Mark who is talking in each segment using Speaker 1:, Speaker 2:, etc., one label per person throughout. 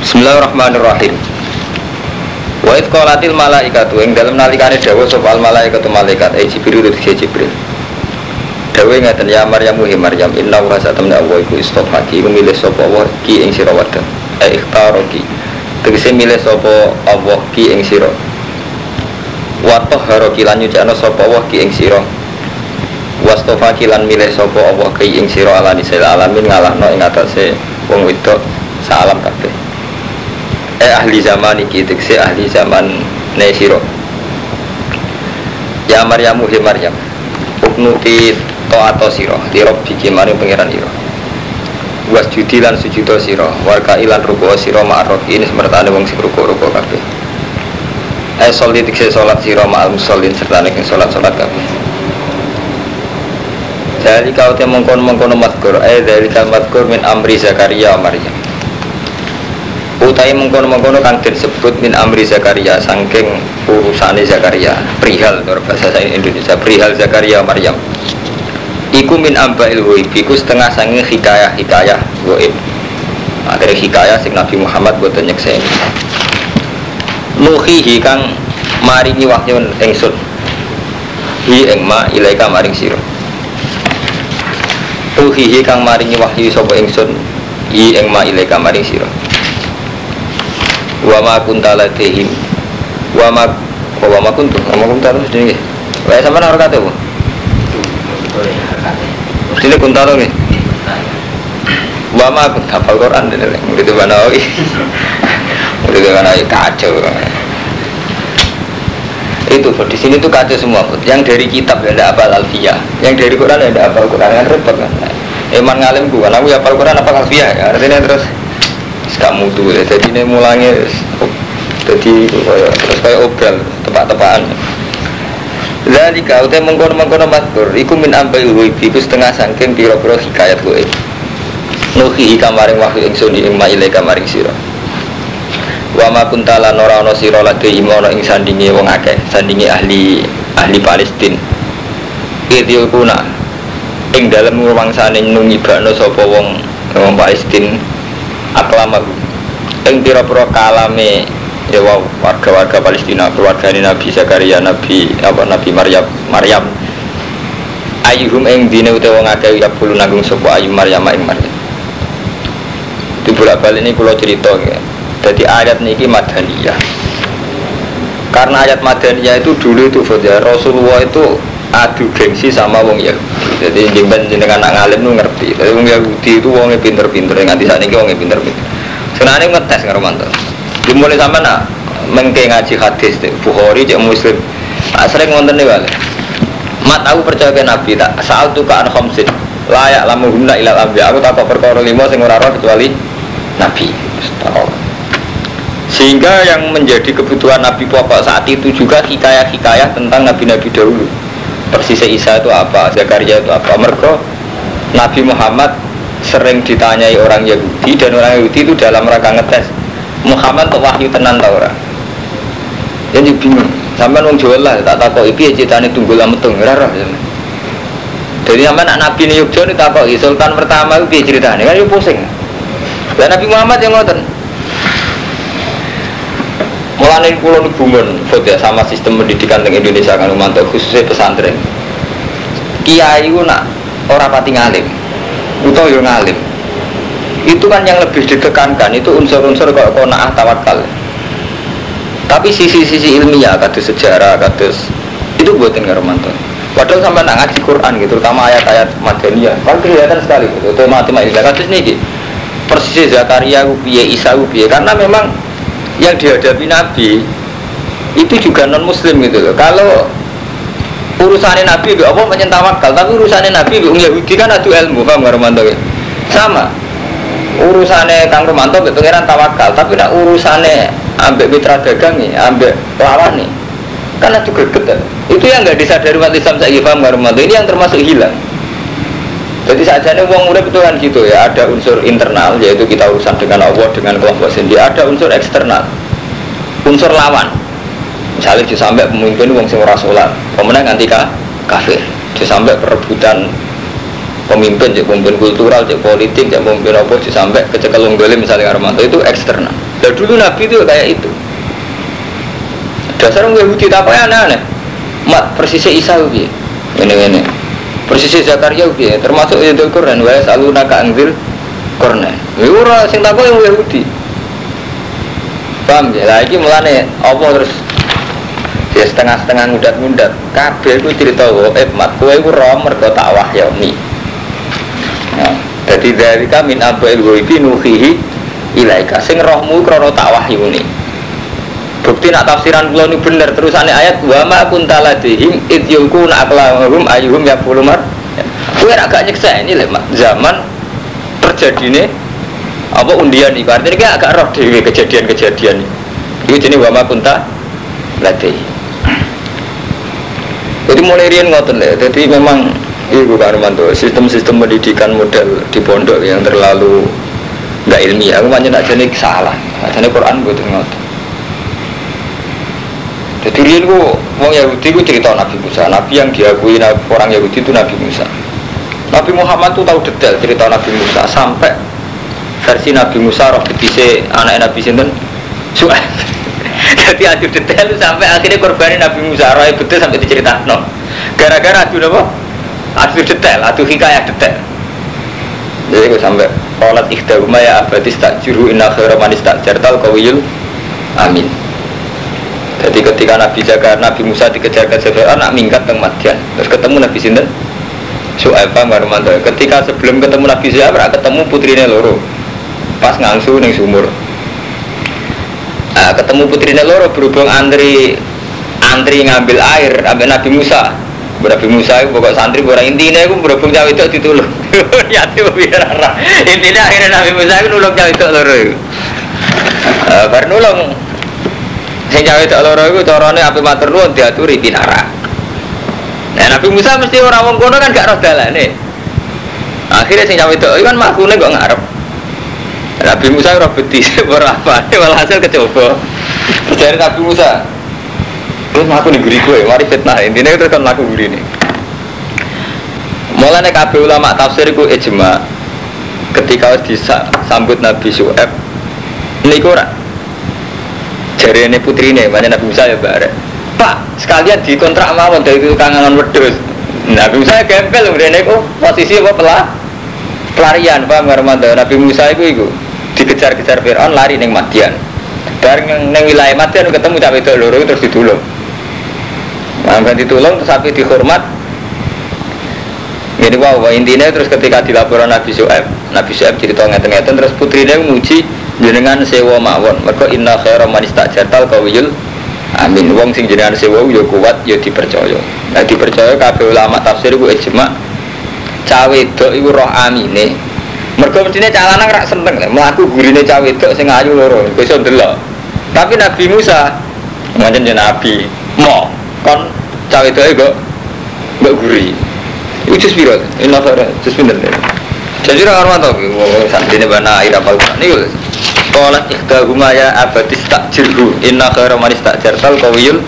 Speaker 1: Bismillahirrahmanirrahim. Wa id qalatil malaikatu ing dalem nalikane dawuh sapa al malaikatu malaikat e Jibril te Jibril. Dawuh ngaten ya Maryam hi Maryam inna wa satamna Allah iku istofaki milih sapa Allah ki ing sira wadon. E ikhtaraki. Tegese milih sapa Allah ki ing sira. Wa tahhara ki lan nyucikno sapa Allah ki ing sira. Wastofa kilan milih sapa Allah ki ing sira ala nisal alamin ngalahno ing atase wong wedok salam kabeh eh ahli zaman iki tekse ahli zaman ne sira ya maryamu he maryam uknuti ato sira li rabbiki mari pangeran ira was judi lan sujudo sira warga ilan ruku sira ma'ruf ini semertane wong sing ruku-ruku kabeh. Eh sholat tekse salat sira ma'al musallin serta nek salat-salat kabeh dari kau te mengkono mengkono matkur, eh dari kau matkur min amri Zakaria Maryam. Utai mengkono mengkono kang disebut min amri Zakaria sangking urusane Zakaria perihal nur bahasa saya Indonesia perihal Zakaria Maryam. Iku min amba ilhuib, iku setengah sanging hikayah hikayah goib. Akhirnya hikayah sing Nabi Muhammad buat nyeksen. Nuhihi kang maringi wahyu engsun. Hi engma ilaika maring siro Uhihi kang maringi wahyu sapa ingsun i ing ma ilaika maring sira wa ma kunta ladehim wa ma wa ma kuntu wa ma kunta terus dene wae sampean ora kate bu? Sini kunta to nggih wa ma kunta hafal Quran dene murid banawi murid banawi kacau itu di sini tuh kacau semua yang dari kitab ya ada apa alfiyah. Yang dari Quran ya ada apa Quran. Kan repot kan? Eman ngalim gua, aku ya Quran apa alfiyah ya. Artinya terus kamu tuh ya jadi ini mulanya jadi terus kayak obral tepak-tepakan. Jadi kau teh mengkono mengkono matur, iku min ambil gue iku setengah sangking piro-piro hikayat gue nuhi kamaring wahyu ingsun ing maile kamaring sira. Wa ma kuntala nora ana sira lade imono ing sandinge wong akeh sandinge ahli ahli Palestin. Idil kuna ing dalem ngrumangsane nungibakno sapa wong wong Palestin aklama ing pira-pira kalame ya warga-warga Palestina keluarga Nabi Zakaria Nabi apa Nabi Maryam Maryam. Ayuhum ing dine utawa wong akeh ya bulu nanggung sapa ayu Maryam ing Maryam. Di bolak-balik ini kalau cerita ya. Jadi ayat niki madaniyah. Karena ayat madaniyah itu dulu itu ya, Rasulullah itu adu gengsi sama wong Yahudi. Jadi jemben jenengan anak ngalim nu ngerti. Tapi wong Yahudi itu wongnya pinter-pinter. Nganti saat ini wongnya pinter-pinter. Sebenarnya ngetes ngarumanto dimulai sama nak mengke ngaji hadis Bukhari cek Muslim. Nah, sering ngonten nih balik mat aku percaya ke Nabi tak. Saat tuh kan khamsin. Layak lamu guna ilal ambi. Aku tak perkara lima sing ora kecuali Nabi. Sehingga yang menjadi kebutuhan Nabi pokok saat itu juga hikayah-hikayah tentang Nabi-Nabi dahulu persisnya Isa itu apa, Zakaria itu apa? Mereka Nabi Muhammad sering ditanyai orang Yahudi dan orang Yahudi itu dalam rangka ngetes Muhammad tuh wahyu tenan tau orang jadi bingung. Sampai nung jual lah tak tahu ipi ya ceritanya tunggu lama tung rara jadi sampai anak Nabi ini Yogyo ini tak tahu Sultan pertama itu ceritanya kan itu pusing. Dan Nabi Muhammad yang ngoten Mulane kulo bungun ya sama sistem pendidikan di Indonesia kan mantau khususnya pesantren. Kiai ku nak ora pati ngalim. Utawa yo ngalim. Itu kan yang lebih ditekankan itu unsur-unsur kok qanaah tawakal. Tapi sisi-sisi ilmiah kados sejarah kados itu buatin Romanto. Padahal sampai nak ngaji Quran gitu, terutama ayat-ayat Madaniyah, kan kelihatan sekali gitu. Itu matematika kados nih persis Zakaria piye Isa piye karena memang yang dihadapi Nabi itu juga non Muslim gitu loh. Kalau urusannya Nabi itu apa menyentawakal, tapi urusannya Nabi itu Yahudi kan adu ilmu, paham nggak Romanto? Sama. Urusannya Kang Romanto itu pengiran tawakal, tapi nak urusannya ambek mitra dagang nih, ambek lawan nih, kan adu greget. Itu yang nggak disadari umat Islam saya paham nggak Romanto? Ini yang termasuk hilang. Jadi saja nih uang urip itu kan gitu ya, ada unsur internal yaitu kita urusan dengan Allah dengan kelompok sendiri, ada unsur eksternal, unsur lawan. Misalnya sampai pemimpin uang sing ora salat, pemenang anti kafir. sampai perebutan pemimpin, cek pemimpin kultural, cek politik, cek pemimpin apa, sampai kecekelung dolim misalnya Armanto itu eksternal. Lah dulu Nabi itu kayak itu. Dasar orang Yahudi apa ya aneh-aneh. Mat persisnya Isa piye? Ini ini. Persisnya Zakaria piye? Termasuk itu Quran wa saluna ka angzil Quran. Ya sing takok yang Yahudi. Paham ya? Lagi mulane apa terus ya setengah-setengah ngudat-ngudat kabeh iku cerita eh mat kowe iku ro mergo tak. Ya, jadi dari kami abail ghaibi nuhihi ilaika sing rohmu krana tak wahyuni bukti nak tafsiran kula ini bener terusane ayat wa ma kunta ladihim id yulkuna aqlamahum ayyuhum yaqulu mar. Kowe ra gak nyeksa ini lho zaman terjadine apa undian iki artinya kayak agak roh dhewe kejadian-kejadian iki jenenge wa ma jadi mulai rian ngoten ya jadi memang Ibu Karmanto, sistem-sistem pendidikan model di pondok yang terlalu nggak ilmiah, aku banyak jadi salah. Jadi Quran tuh ngotot. Jadi rian gua mau Yahudi gue cerita Nabi Musa, Nabi yang diakui orang Yahudi itu Nabi Musa. Nabi Muhammad tuh tahu detail cerita Nabi Musa sampai versi Nabi Musa roh betise anak Nabi Sinten Su'aib. Jadi adu detail sampai akhirnya korbanin Nabi Musa roh betul sampai diceritakan. No. Gara-gara adu apa? Adu detail, adu hikayah detail. Jadi gue sampai Qalat ikhdahuma ya abadis tak juru inna khaira manis tak jartal kawiyul Amin jadi ketika Nabi Zakar, Nabi Musa dikejar-kejar Fir'aun, nak minggat ke Madian. Terus ketemu Nabi Sinten, Su'aibah Marmanto. Ketika sebelum ketemu Nabi Zakar, ketemu putrinya loro. Pas ngangsu ning sumur. Nah, ketemu putrinya loro berhubung antri antri ngambil air ambil Nabi Musa. Nabi Musa itu pokok santri orang intinya itu berhubung cawe itu ditulung. ya tuh biar Intinya akhirnya Nabi Musa itu nulung cawe itu loro. Uh, baru nulung Sing cawe tak loro iku carane ape matur nuwun diaturi pinara. Nah Nabi Musa mesti ora wong kono kan gak roh dalane. Akhirnya sing cawe tak kan makune kok ngarep. Nabi Musa ora beti ora apa, walhasil kecoba. Dari Nabi Musa, terus ngaku nih guri gue, mari fitnah intinya itu kan laku guri nih. Mulanya kabeh ulama tafsir itu ijma ketika disambut Nabi Su'eb niku ora jari ini putri ini banyak Nabi Musa ya bare Pak sekalian dikontrak mawon dari kangen wedus Nabi Musa gempel ini kok posisi apa pelah pelarian Pak Marmanda Nabi Musa itu itu dikejar-kejar Fir'aun lari neng Madian. Bareng neng wilayah Madian ketemu cawe itu terus ditulung. Nah ditulung terus sampai dihormat ini wow, intinya terus ketika dilaporan Nabi Su'eb Nabi Su'eb cerita ngeten-ngeten terus putrinya muji jenengan sewa mawon. Mereka inna khaira man istajartal kawiyul amin. Wong sing jenengan sewa yo kuat yo dipercaya. Nah dipercaya kabeh ulama tafsir iku ijma. Cawe wedok iku roh amine. Mergo mestine cah lanang rak seneng lho mlaku gurine cawe wedok sing ayu loro iso ndelok. Tapi Nabi Musa ngajen Nabi mo kon cawe wedoke kok mbok guri iku jus piro inna khaira jus pinten jadi orang orang tahu, saat ini bana air apa ini Qalat ihdahuma ya abadis takjirhu. Inna khaira man istakjartal kawiyul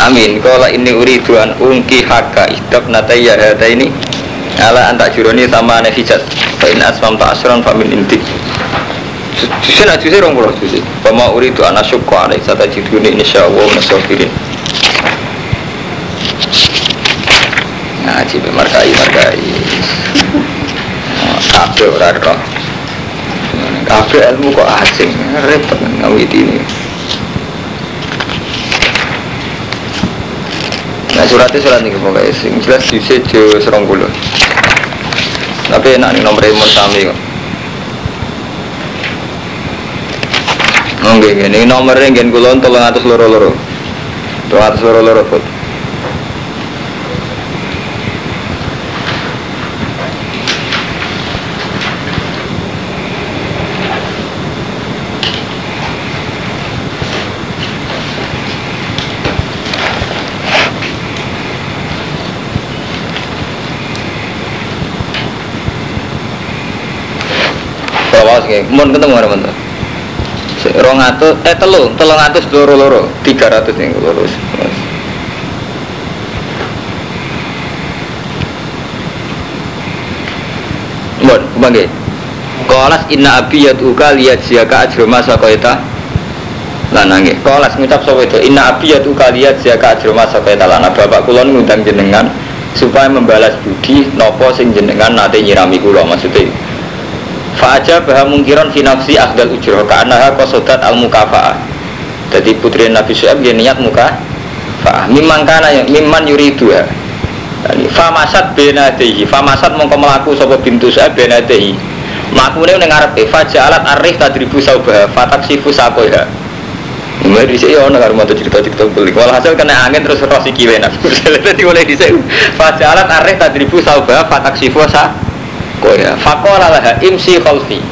Speaker 1: Amin. Qala ini uridu an ungki haka ihdab natayya hata ini Ala antak juroni sama nefijat Fa in asmam ta asran fa min intik Susi nak susi rong pulau susi Fama uridu an asyukku alaih Sata jiduni insyaallah nasofirin Ngaji markai markai Kabeh ora roh Kabeh ilmu kok asing, repot ngawit ini. Nah suratnya surat ini pokoknya sing jelas di sejo serong puluh. Tapi enak nih nomor imun sami kok. Oke, ini nomornya gen kulon tolong atas loro loro, tolong foto. awas kayak mau ketemu mana mana rong atus eh telu. Telung atus loro loro. tiga ratus yang loro Bon, kembali. Kolas inna abi yatuka liat siaka ajro masa koita. Lanange kolas ngucap sapa itu? Inna abiyatu kaliyat zaka ajroma sapa talana bapak kula ngundang jenengan supaya membalas budi nopo sing jenengan nate nyirami kula. Maksudnya Fa'aja baha mungkiran finafsi akhdal ujroh Ka'anaha kosodat al mukafaah Jadi putri Nabi Su'ab dia niat muka Fa'ah. Mimman kana mimman yuri dua Famasat benadehi Famasat mongko melaku sopo bintu Su'ab benadehi Makmune ning ngarepe alat arif tadribu saubah fataksifu sakoha Mulai di sini orang harus mau cerita-cerita beli. hasil kena angin terus rosi kiwe nak. Jadi mulai di sini fajalat arif tadribu saubah fataksifu sa koya. Fakola lah imsi khalfi.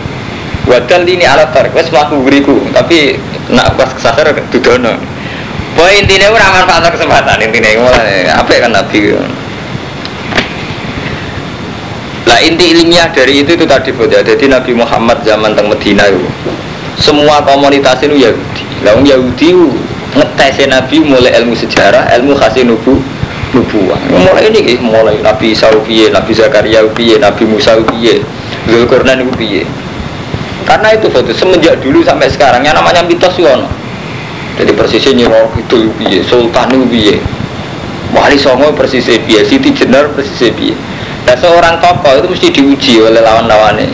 Speaker 1: Wadal ini alat tarik. Wes melaku beriku. Tapi nak pas kesasar dudono. Poin intinya orang manfaat kesempatan intinya mulai apa ya kan nabi. Lah inti ilmiah dari itu itu tadi ya. Jadi Nabi Muhammad zaman teng Medina itu semua komunitas itu Yahudi. Lah Yahudi ngetes Nabi mulai ilmu sejarah, ilmu khasi nubu nubuah. Mulai ini mulai Nabi Isa Nabi Zakaria piye, Nabi Musa piye, Zulkarnain piye. Karena itu foto semenjak dulu sampai sekarang yang namanya mitos yono. Jadi persisnya Nyiro itu piye, Sultan itu piye. Wali Songo persisnya piye, Siti Jenar persisnya piye. Nah seorang tokoh itu mesti diuji oleh lawan-lawannya.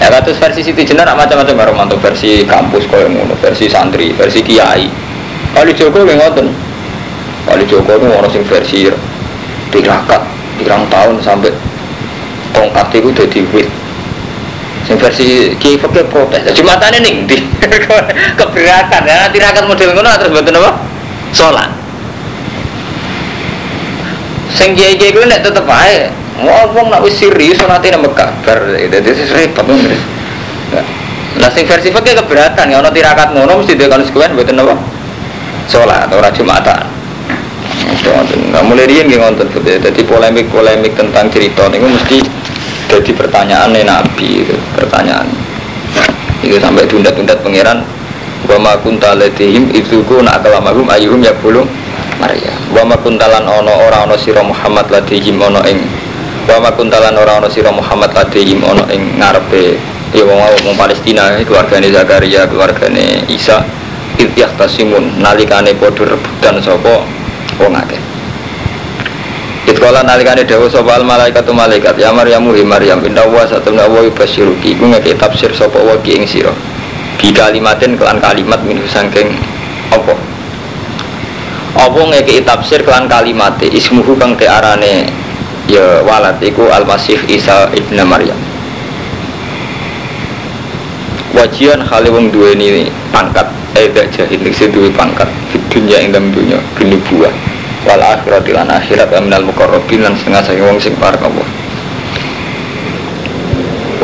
Speaker 1: Ya kata versi Siti Jenar macam-macam baru mantu versi kampus kau yang versi santri, versi kiai. Kalau Joko yang ngoten. Kalau Joko itu orang sing versi tirakat, tirang tahun sampai tongkat itu jadi wit. Sing versi kiai fakir protes. Jumatannya nih di keberatan ya tirakat model ngono terus buat apa? Sholat. Sing kiai kiai gue tetep aja ngomong nak wis serius nanti nama kabar itu itu repot nah sing versi fakir keberatan ya ono tirakat ngono mesti dia kalau sekuen buat apa sholat atau rajum jumatan Nah, mulai dia nggak ngonten jadi polemik polemik tentang cerita ini mesti jadi pertanyaan nih nabi pertanyaan. Itu sampai tunda-tunda pangeran wa ma kunta ladihim itu ku nak kalamahum ayuhum ya belum Maria. Wa ma kuntalan ono ora ono sira Muhammad ladihim ono ing wa ma kuntalan ora ono sira Muhammad ladihim ono ing ngarepe ya wong wong Palestina keluargane Zakaria keluargane Isa ityah tasimun nalikane padha rebutan sapa wong akeh. Itkola nalikane dawa sapa al malaikat malaikat ya Maryam hi Maryam inna wa satuna wa yubasyiruki. Iku ngeke tafsir sapa wa ki ing sira? Bi kalimatin kelan kalimat min saking apa? Apa ngeke tafsir kelan kalimate ismuhu kang te arane ya walad iku al masih Isa ibnu Maryam. Wajian khali wong duweni pangkat eh jahil nek duwe pangkat dunia ing dalam dunia buah. Wal akhirat lan akhirat aminal mukarrabin lan setengah saya wong sing parek Allah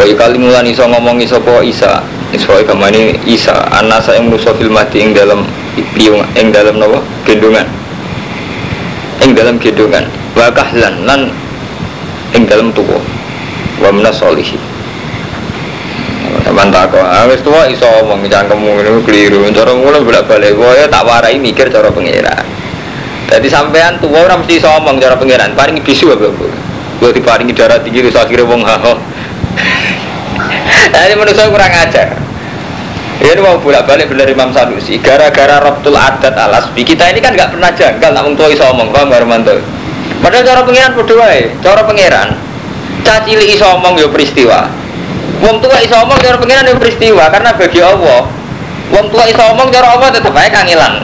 Speaker 1: wa kali mulan iso ngomong iso po Isa iso kamane Isa anak saya menuso fil mati ing dalam piung ing dalam nawa gendongan. Ing dalam gendongan. Wa kahlan lan ing dalam tuwa. Wa minas solihin Sampai tak kok, wis tua iso omong cangkemmu ini keliru. Cara mulai bolak balik, gue tak warai mikir cara pengiran. Jadi sampean tua orang mesti iso omong cara pengiran. Paling bisu apa bu? Gue diparingi darah tinggi terus akhirnya wong haho. Jadi menurut saya kurang ajar. Ini mau bolak balik benar Imam Sanusi. Gara-gara Rabtul Adat alas. Kita ini kan nggak pernah janggal, namun tua iso omong, paham Armanto? Padahal cara pengiran berdua, cara pengiran. Cacili iso omong yo peristiwa. Wong tua iso omong cara pengiran itu peristiwa karena bagi Allah. Wong tua iso omong cara Allah tetap baik kangilan.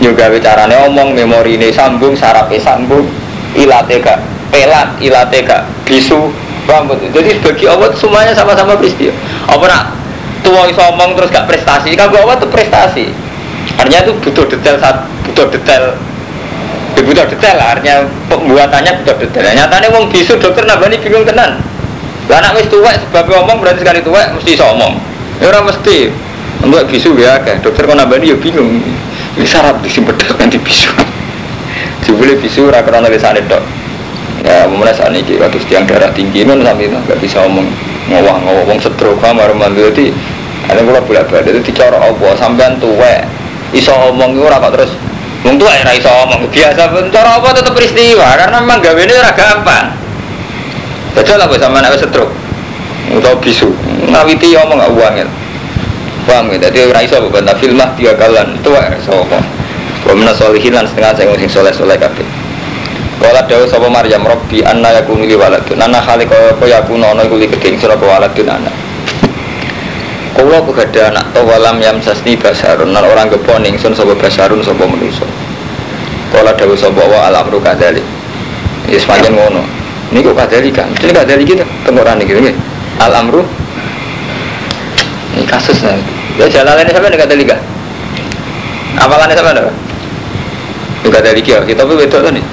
Speaker 1: Juga bicarane omong memori ini sambung, sarape sambung, ilate pelat, ilate gak bisu, rambut. Jadi bagi Allah semuanya sama-sama peristiwa. Apa nak tua iso omong terus gak prestasi? Kalau Allah itu prestasi. Artinya itu butuh detail saat butuh detail butuh detail artinya pembuatannya butuh detail. Nyatanya wong bisu dokter nabani bingung tenan. Lah anak wis tuwek sebab ngomong berarti sekali tuwek mesti iso omong. Ya ora mesti. Untuk bisu ya kan. Dokter kok nambani ya bingung. Ini syarat di bedok nanti bisu. Jebule bisu ora krana lisane tok. Ya mulai saat ini waktu tiang darah tinggi non sampai itu nggak bisa omong ngowah ngowah wong stroke kamar mandu jadi ada pula bolak balik itu dicara apa sampean tuwek iso omong itu kok terus wong tuwek ora iso omong biasa cara apa tetap peristiwa karena memang gawe ini ora gampang Betul lah sama anak stroke atau bisu. Ngawiti omong nggak uangnya. Paham ya? Jadi ora iso bantah filmah tiga kalan itu wae sapa. Wa min solihin lan setengah sing sing soleh-soleh kabeh. Wala dawu sapa Maryam Rabbi anna yakunu li waladun anna khaliqa apa yakunu ana iku li keding sira waladun anak. Kula kegada anak to walam yam sasni basarun lan orang gepon ingsun sapa basarun sapa manusa. Kala dawu sapa wa alamru kadzalik. Ya sepanjang ngono. Ini kok kadzalika? Ini kadzalika kita tenggorane gitu nggih. Al amru ini kasus nah. Ya jalannya sampai dekat liga. Apalannya sampai ada? Dekat liga. Kita pun betul nih.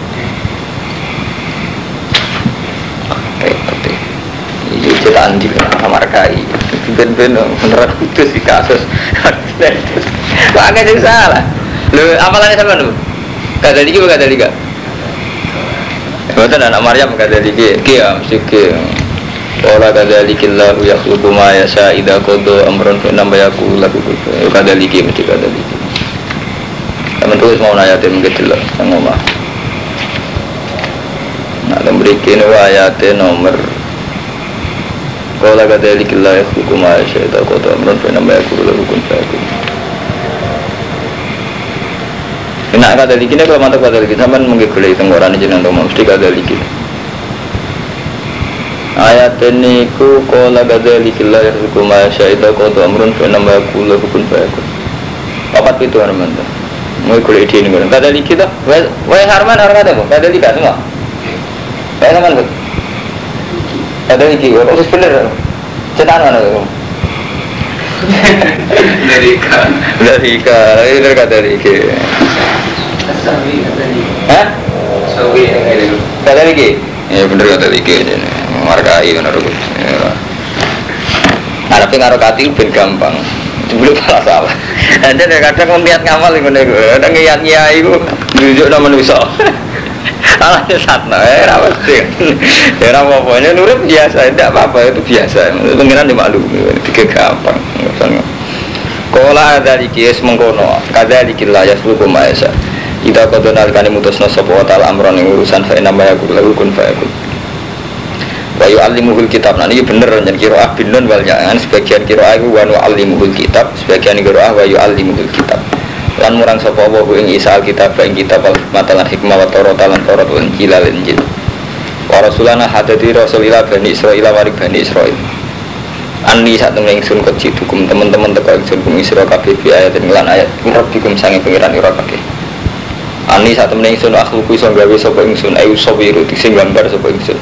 Speaker 1: Repot deh. Iya cetakan di kamar kai. Ben-ben beneran itu sih kasus. Pakai sih salah. Lu apalannya sampai lu? Kata liga kata liga. Betul anak Maryam kata liga. Kia mesti kia. Wala kadzalikillahu yakhluqu ma yasha idza qada amran fa inna yakul lahu kun kadzaliki mesti kadzaliki. Teman terus mau nanya tim kecil lah, yang ngomong. Nah, berikin ayatnya nomor Kala kadzalikillahu yakhluqu ma yasha idza qada amran fa inna yakul lahu kun Nah, kadzaliki ini kalau mantap kadzaliki sampean menggigulai tenggorane jenengan mesti kadzaliki ayat ini ku kola gada likillah ya suku ma syaida kodo amrun fa nama kula hukun fa yakun. Papat itu teman teman mau kuliah di ini gada liki tuh wah harman harman ada gada liki semua wah teman tuh gada liki wah khusus bener. Cetan mana tuh
Speaker 2: dari kan
Speaker 1: dari ka ini dari kata
Speaker 2: kata ni
Speaker 1: hah?
Speaker 2: Ada
Speaker 1: kata liki ya bener kata ini markai bener Nah, tapi ngaruh hati ben gampang. Dulu malah salah. Ada kadang ngeliat ngamal iku nek kadang ngiyat nyai iku nunjuk nama manusa. Salah sesat nah, eh. Ya ra apa-apa, ini nurut biasa, tidak apa-apa. Itu biasa. Pengiran dimaklumi, itu gampang. Kola ada dikis mengkono, kada dikila ya seluruh maesa. Ida kodo nalikani mutusna sopo wa ta'ala amron yang urusan fa inama ya guru kun fa yakun wa yu'allimuhul kitab. Nah ini bener dan kiroah binun wal jangan sebagian kiroah itu wa nu'allimuhul kitab. Sebagian kiroah wa yu'allimuhul kitab. Lan murang sapa apa ing isa alkitab ing kitab al matalan hikmah wa torot lan torot wal injil al injil. Wa rasulana hadati rasulillah bani israil warik bani israil. Ani saat temen ingsun kecil hukum teman-teman teko ingsun kum isra kabeh bi ayat lan ayat. Rabbikum sange pengiran ira Ani saat temen ingsun akhluku iso gawe sapa ingsun ayu sawiru sing gambar sapa ingsun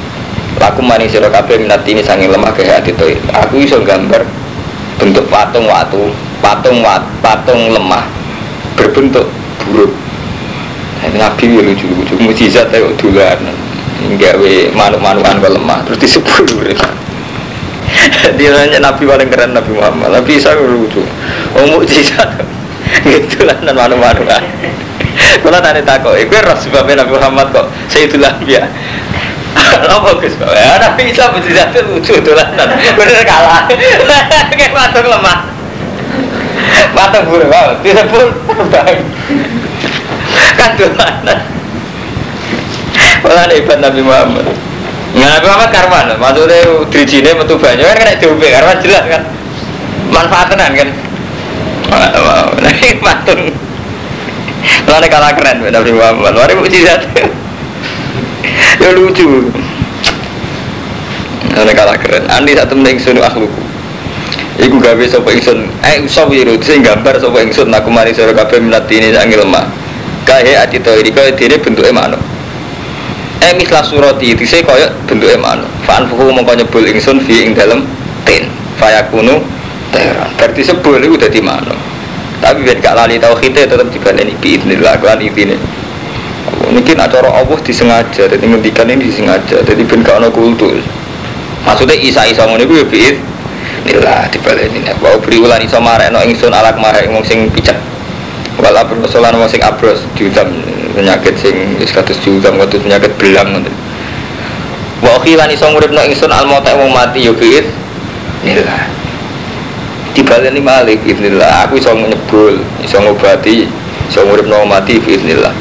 Speaker 1: Laku mani sira kabeh minat ini sange lemah ke hati toy. Aku iso gambar bentuk patung watu, patung wat, patung lemah berbentuk buruk. Nabi ya lucu-lucu, mujizat ya dulan. Gawe manuk-manukan ke lemah, terus disebut Dia nanya Nabi paling keren Nabi Muhammad. Nabi Isa lucu. Oh mujizat. Gitu lah dan manuk-manukan. Kalau tanya takut, itu roh sebabnya Nabi Muhammad kok Sayyidul Anbiya apa Gus? Ya tapi bisa mujizat itu lucu dolanan. Bener kalah. Kayak patung lemah. Patung buruk wow, disebut terbang. Kan dolanan. Malah hebat Nabi Muhammad. Nah, Nabi Muhammad karman, maksudnya dirijine metu banyu kan kena diombe karman jelas kan. Manfaatan kan. Nah ini Malah kalah keren Nabi Muhammad. Mari mujizat ya lucu Ana kalah keren. Andi satu meneng sunu akhluku. Iku gawe sapa ingsun, eh sawiru sing gambar sapa ingsun aku mari sira kabeh minat ini sange lemah. Kae ati to iki kaya dene bentuke manuk. Eh mislah surati dise kaya bentuke manuk. Fa'an fuhu mongko nyebul ingsun fi ing dalem tin. Fayakunu teran. Berarti sebul iku dadi manuk. Tapi ben gak lali tauhid tetep dibaleni bi idznillah kan intine mungkin acara Allah disengaja jadi ngendikan ini disengaja jadi ben gak ono kultus maksudnya isa isa ngono iku ya biid nila dibaleni nek wae priwulan iso marekno ingsun alak marek wong sing picek wal abrosolan wong sing abros diutam penyakit sing wis diutam kados penyakit belang ngoten. Wa khilan iso nguripno ingsun al mauta wong mati ya biid nila dibaleni malik bismillah aku iso nyebul iso ngobati iso nguripno mati bismillah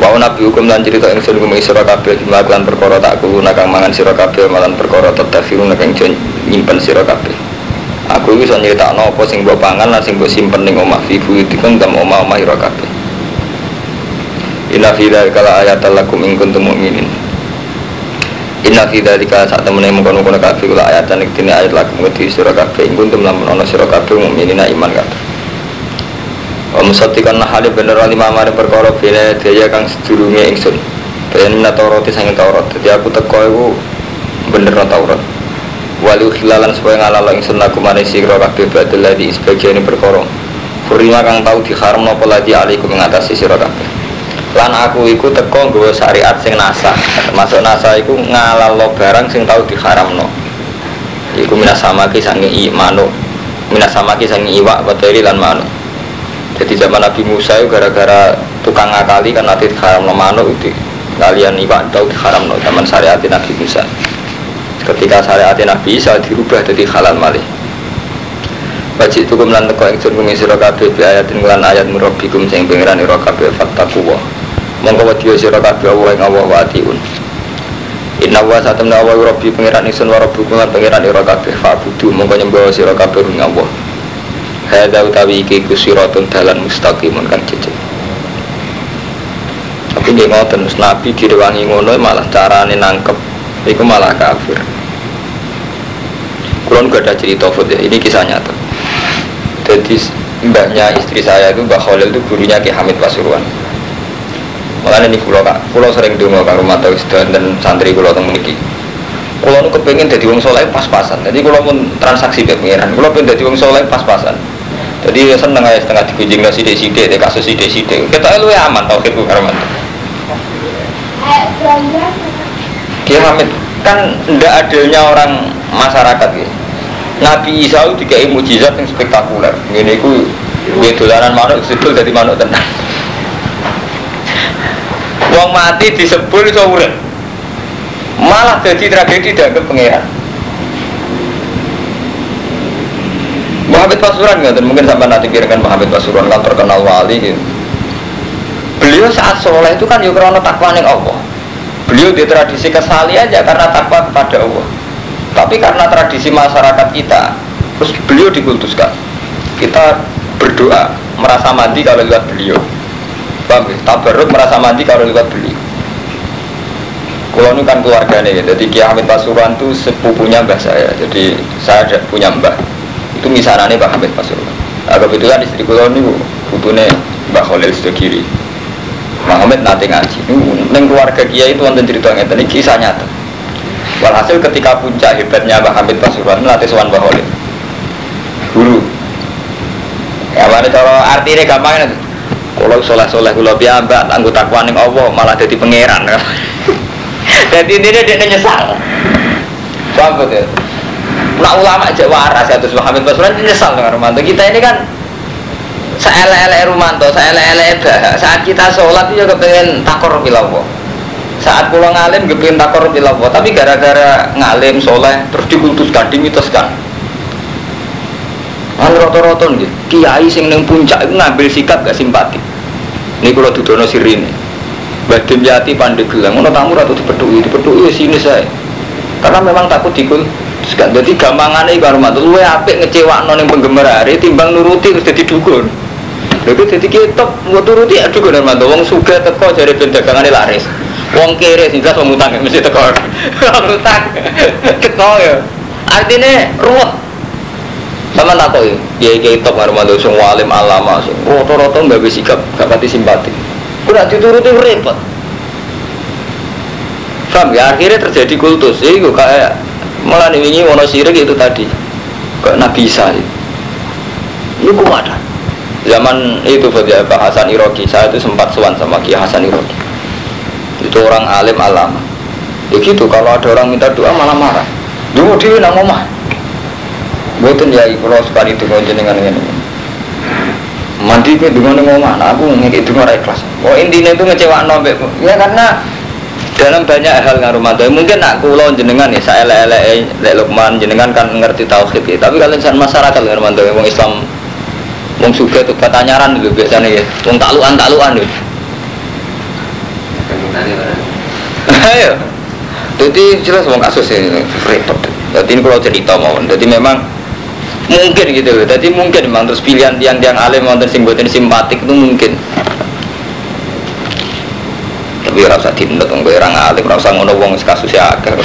Speaker 1: Wa nabi hukum lan cerita ingsun kum isra kabeh melakukan perkara tak kulo nakang mangan sira kabeh malan perkara tetakhirun nakang nyimpen sira kabeh. Aku iki iso nyritakno apa sing mbok pangan lan sing mbok simpen ning omah fi buyutikum tam omah-omah ira kabeh. Inna fi dzalika laayatan lakum in kuntum mu'minin. Inna fi dzalika sak temene mengkono-kono kabeh kula ayatan iki ayat lakum wedi sira kabeh in kuntum ana sira kabeh mukminina iman kabeh. Wa musaddiqan hale bener lima mare perkara bene daya kang sedurunge ingsun. Bayan Taurat sanging Taurat. Jadi aku teko iku bener Taurat. Walu khilalan supaya ngalalo ingsun laku maring sira kabeh badal ladi sebagian perkara. Kurima kang tau diharam napa ladi alaikum mengatasi sira kabeh. Lan aku iku teko nggawa syariat sing nasa termasuk nasa iku ngalalo barang sing tau diharamno iku minas samaki sange i manuk. Minas samaki sange iwak bateri lan manuk jadi zaman Nabi Musa itu gara-gara tukang ngakali kan nanti diharamno manuk itu kalian iwak tau diharamno zaman syariat Nabi Musa ketika syariat Nabi Isa dirubah jadi halal malih Wajib itu kemulan teko ingsun kumi sira kabeh bi ayatin lan ayat murabikum sing pengiran ira kabeh fattaquwa. Monggo wedi sira kabeh Allah ing Allah wa atiun. Inna wa satamna wa rabbi pengiran ingsun wa rabbukum lan pengiran ira kabeh fa'budu monggo nyembah sira kabeh Allah. Hadza utawi iki kusiratun dalan mustaqimun kan jejeg. Tapi nggih ngoten Nabi direwangi ngono malah carane nangkep iku malah kafir. Kulon gak ada cerita food ya, ini kisah nyata. Jadi mbaknya istri saya itu Mbak Khalil itu gurunya Ki Hamid Pasuruan. Makanya ini kulo kak, kulo sering dulu kak rumah tahu dan santri kulo teng meniki. Kulo nu kepengen jadi wong soleh pas-pasan. Jadi kulo pun transaksi ke pengiran. Kulo pengen jadi wong soleh pas-pasan. Jadi ya seneng aja setengah dikunjung ke sidik-sidik, di kasus sidik-sidik. Kita lu ya aman tau kita karman. Ki Hamid kan ndak adilnya orang masyarakat ya. Nabi Isa itu dikai mujizat yang spektakuler. Ini ku dia dolanan manuk sebel dari manuk tenang. Wong mati disebul urip. Malah jadi tragedi dianggap pangeran. Muhammad Pasuruan nggak mungkin sampai nanti kirakan Muhammad Pasuruan kan terkenal wali gitu. Beliau saat soleh itu kan yuk karena takwa Allah. Beliau di tradisi kesali aja karena takwa kepada Allah. Tapi karena tradisi masyarakat kita, terus beliau dikultuskan. Kita berdoa merasa mati kalau lihat beliau. Paham ya? Tabaruk merasa mati kalau lihat beliau. Kalau ini kan keluarganya ya, jadi Kiai Hamid Pasuruan itu sepupunya mbah saya. Jadi saya punya mbah. Itu misalnya Mbah Hamid Pasuruan. Nah, kebetulan istri kulo ini putune Mbah Khalil Sedekiri. Muhammad nanti ngaji. Neng keluarga Kiai itu wonten cerita ngeten iki kisah nyata. Walhasil ketika puncak hebatnya Mbah Hamid Pasuruan melatih Sowan Mbah Khalil. Guru. Ya mana cara artinya gampang itu. Kalau soleh soleh kulo piyambak, tangguh takwa ning Allah malah jadi pangeran. Jadi ini dia nyesal. Paham betul? Nah ulama aja waras ya terus Muhammad Pasuruan nyesal dengan Romanto. Kita ini kan seelek-elek Romanto, seelek-elek. Saat kita sholat itu juga pengen takor bilawo. Saat pulang ngalim pengen takor bilawo. Tapi gara-gara ngalim soleh terus dikultuskan, dimitoskan. Kan roto-roto nih, kiai sing neng puncak itu ngambil sikap gak simpati. Ini kalau dudono sirine. Badim Yati Pandeglang, ngono tamu ratu dipedui, dipedui sini saya. Karena memang takut dikul Sekarang jadi gampangannya iku rumah tuh, luwe apik ngecewa noning penggemar hari, timbang nuruti terus jadi dukun. Lalu jadi kitab mau turuti ya dukun rumah tuh, wong suga teko jadi pendagangannya laris. Wong kere sih jelas wong utang mesti teko. Wong utang teko ya. Artinya ruwet. Sama tak tahu ya, kiai top rumah tuh, semua alim alama, roto-roto nggak bisa sikap, gak pati simpati. Kurang dituruti repot. Paham ya akhirnya terjadi kultus. Itu kayak malah ini wono sirik itu tadi. Kayak Nabi Isa itu? Kok ada zaman itu Pak Hasan Iroki saya itu sempat suan sama Kiai Hasan Iroki. Itu orang alim alama ya gitu kalau ada orang minta doa malah marah. Dulu dia nang omah. Buatin ya kalau suka itu kau jenengan ini mandi ke dengan ngomah nah aku ngekik dengan ikhlas. Oh intinya itu ngecewa nombek ya karena dalam banyak hal ngaruh mantu mungkin nak kulo jenengan nih saya lele lele lukman jenengan kan ngerti tauhid ya. Tapi kalau insan masyarakat ngaruh mantu wong Islam wong suga tuh pertanyaan dulu biasanya ya. Wong takluan takluan dulu ayo jadi jelas wong kasus ini repot. Jadi ini kalau cerita mau. Jadi memang mungkin gitu jadi mungkin memang terus pilihan tiang-tiang alim wonten sing boten simpatik itu mungkin tapi ora usah dinut wong kowe ora ngalim ora usah ngono wong wis kasus akeh.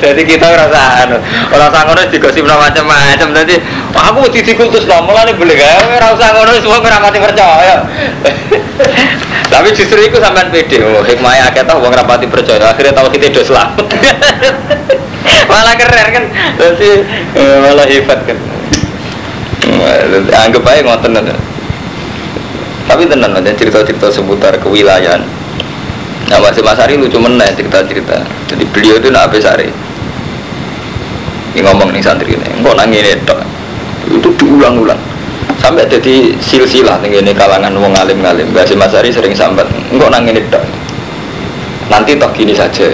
Speaker 1: Jadi kita ora usah anu ora usah ngono digosipno macam-macam dadi aku mesti dikultus lho mulane boleh gawe ora usah ngono semua ora mati percaya. Tapi justru itu sampean pede oh hikmahnya akeh tau wong ora mati percaya akhirnya tahu kita do selamat malah keren kan? Jadi eh, malah hebat kan? Anggap aja ngoten ngoten tapi tenang aja cerita-cerita seputar kewilayahan. Nah masih Mas Ari lucu meneh cerita-cerita. Jadi beliau itu nak habis Ari. Ini ngomong nih santri ini kok nangis itu itu diulang-ulang. Sampai jadi silsilah nih ini kalangan wong alim-alim. Mbak Mas Ari sering sambat kok nangis itu nanti toh gini saja.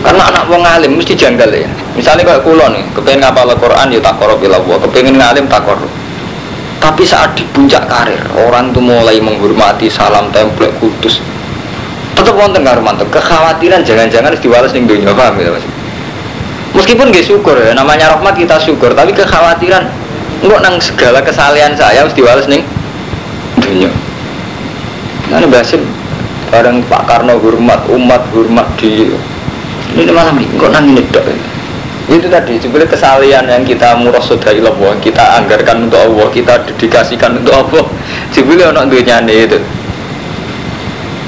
Speaker 1: Karena anak wong alim mesti janggal ya. Misalnya kayak kulo nih kepengen ngapal Al-Quran ya takorob ilallah kepengen ngalim takorob tapi saat di puncak karir orang tuh mulai menghormati salam template kudus. Tetap wonten ngarumanto kekhawatiran jangan-jangan harus diwales ning dunia paham ya mas? Meskipun gak syukur ya namanya rahmat kita syukur tapi kekhawatiran enggak nang segala kesalahan saya harus diwales ning dunia nah ini bahasin bareng Pak Karno hormat umat hormat di ini malam ini kok nang dok? ya? Itu tadi sebenarnya kesalahan yang kita murah sudah Allah kita anggarkan untuk Allah kita dedikasikan untuk Allah. Sebenarnya orang dunia itu.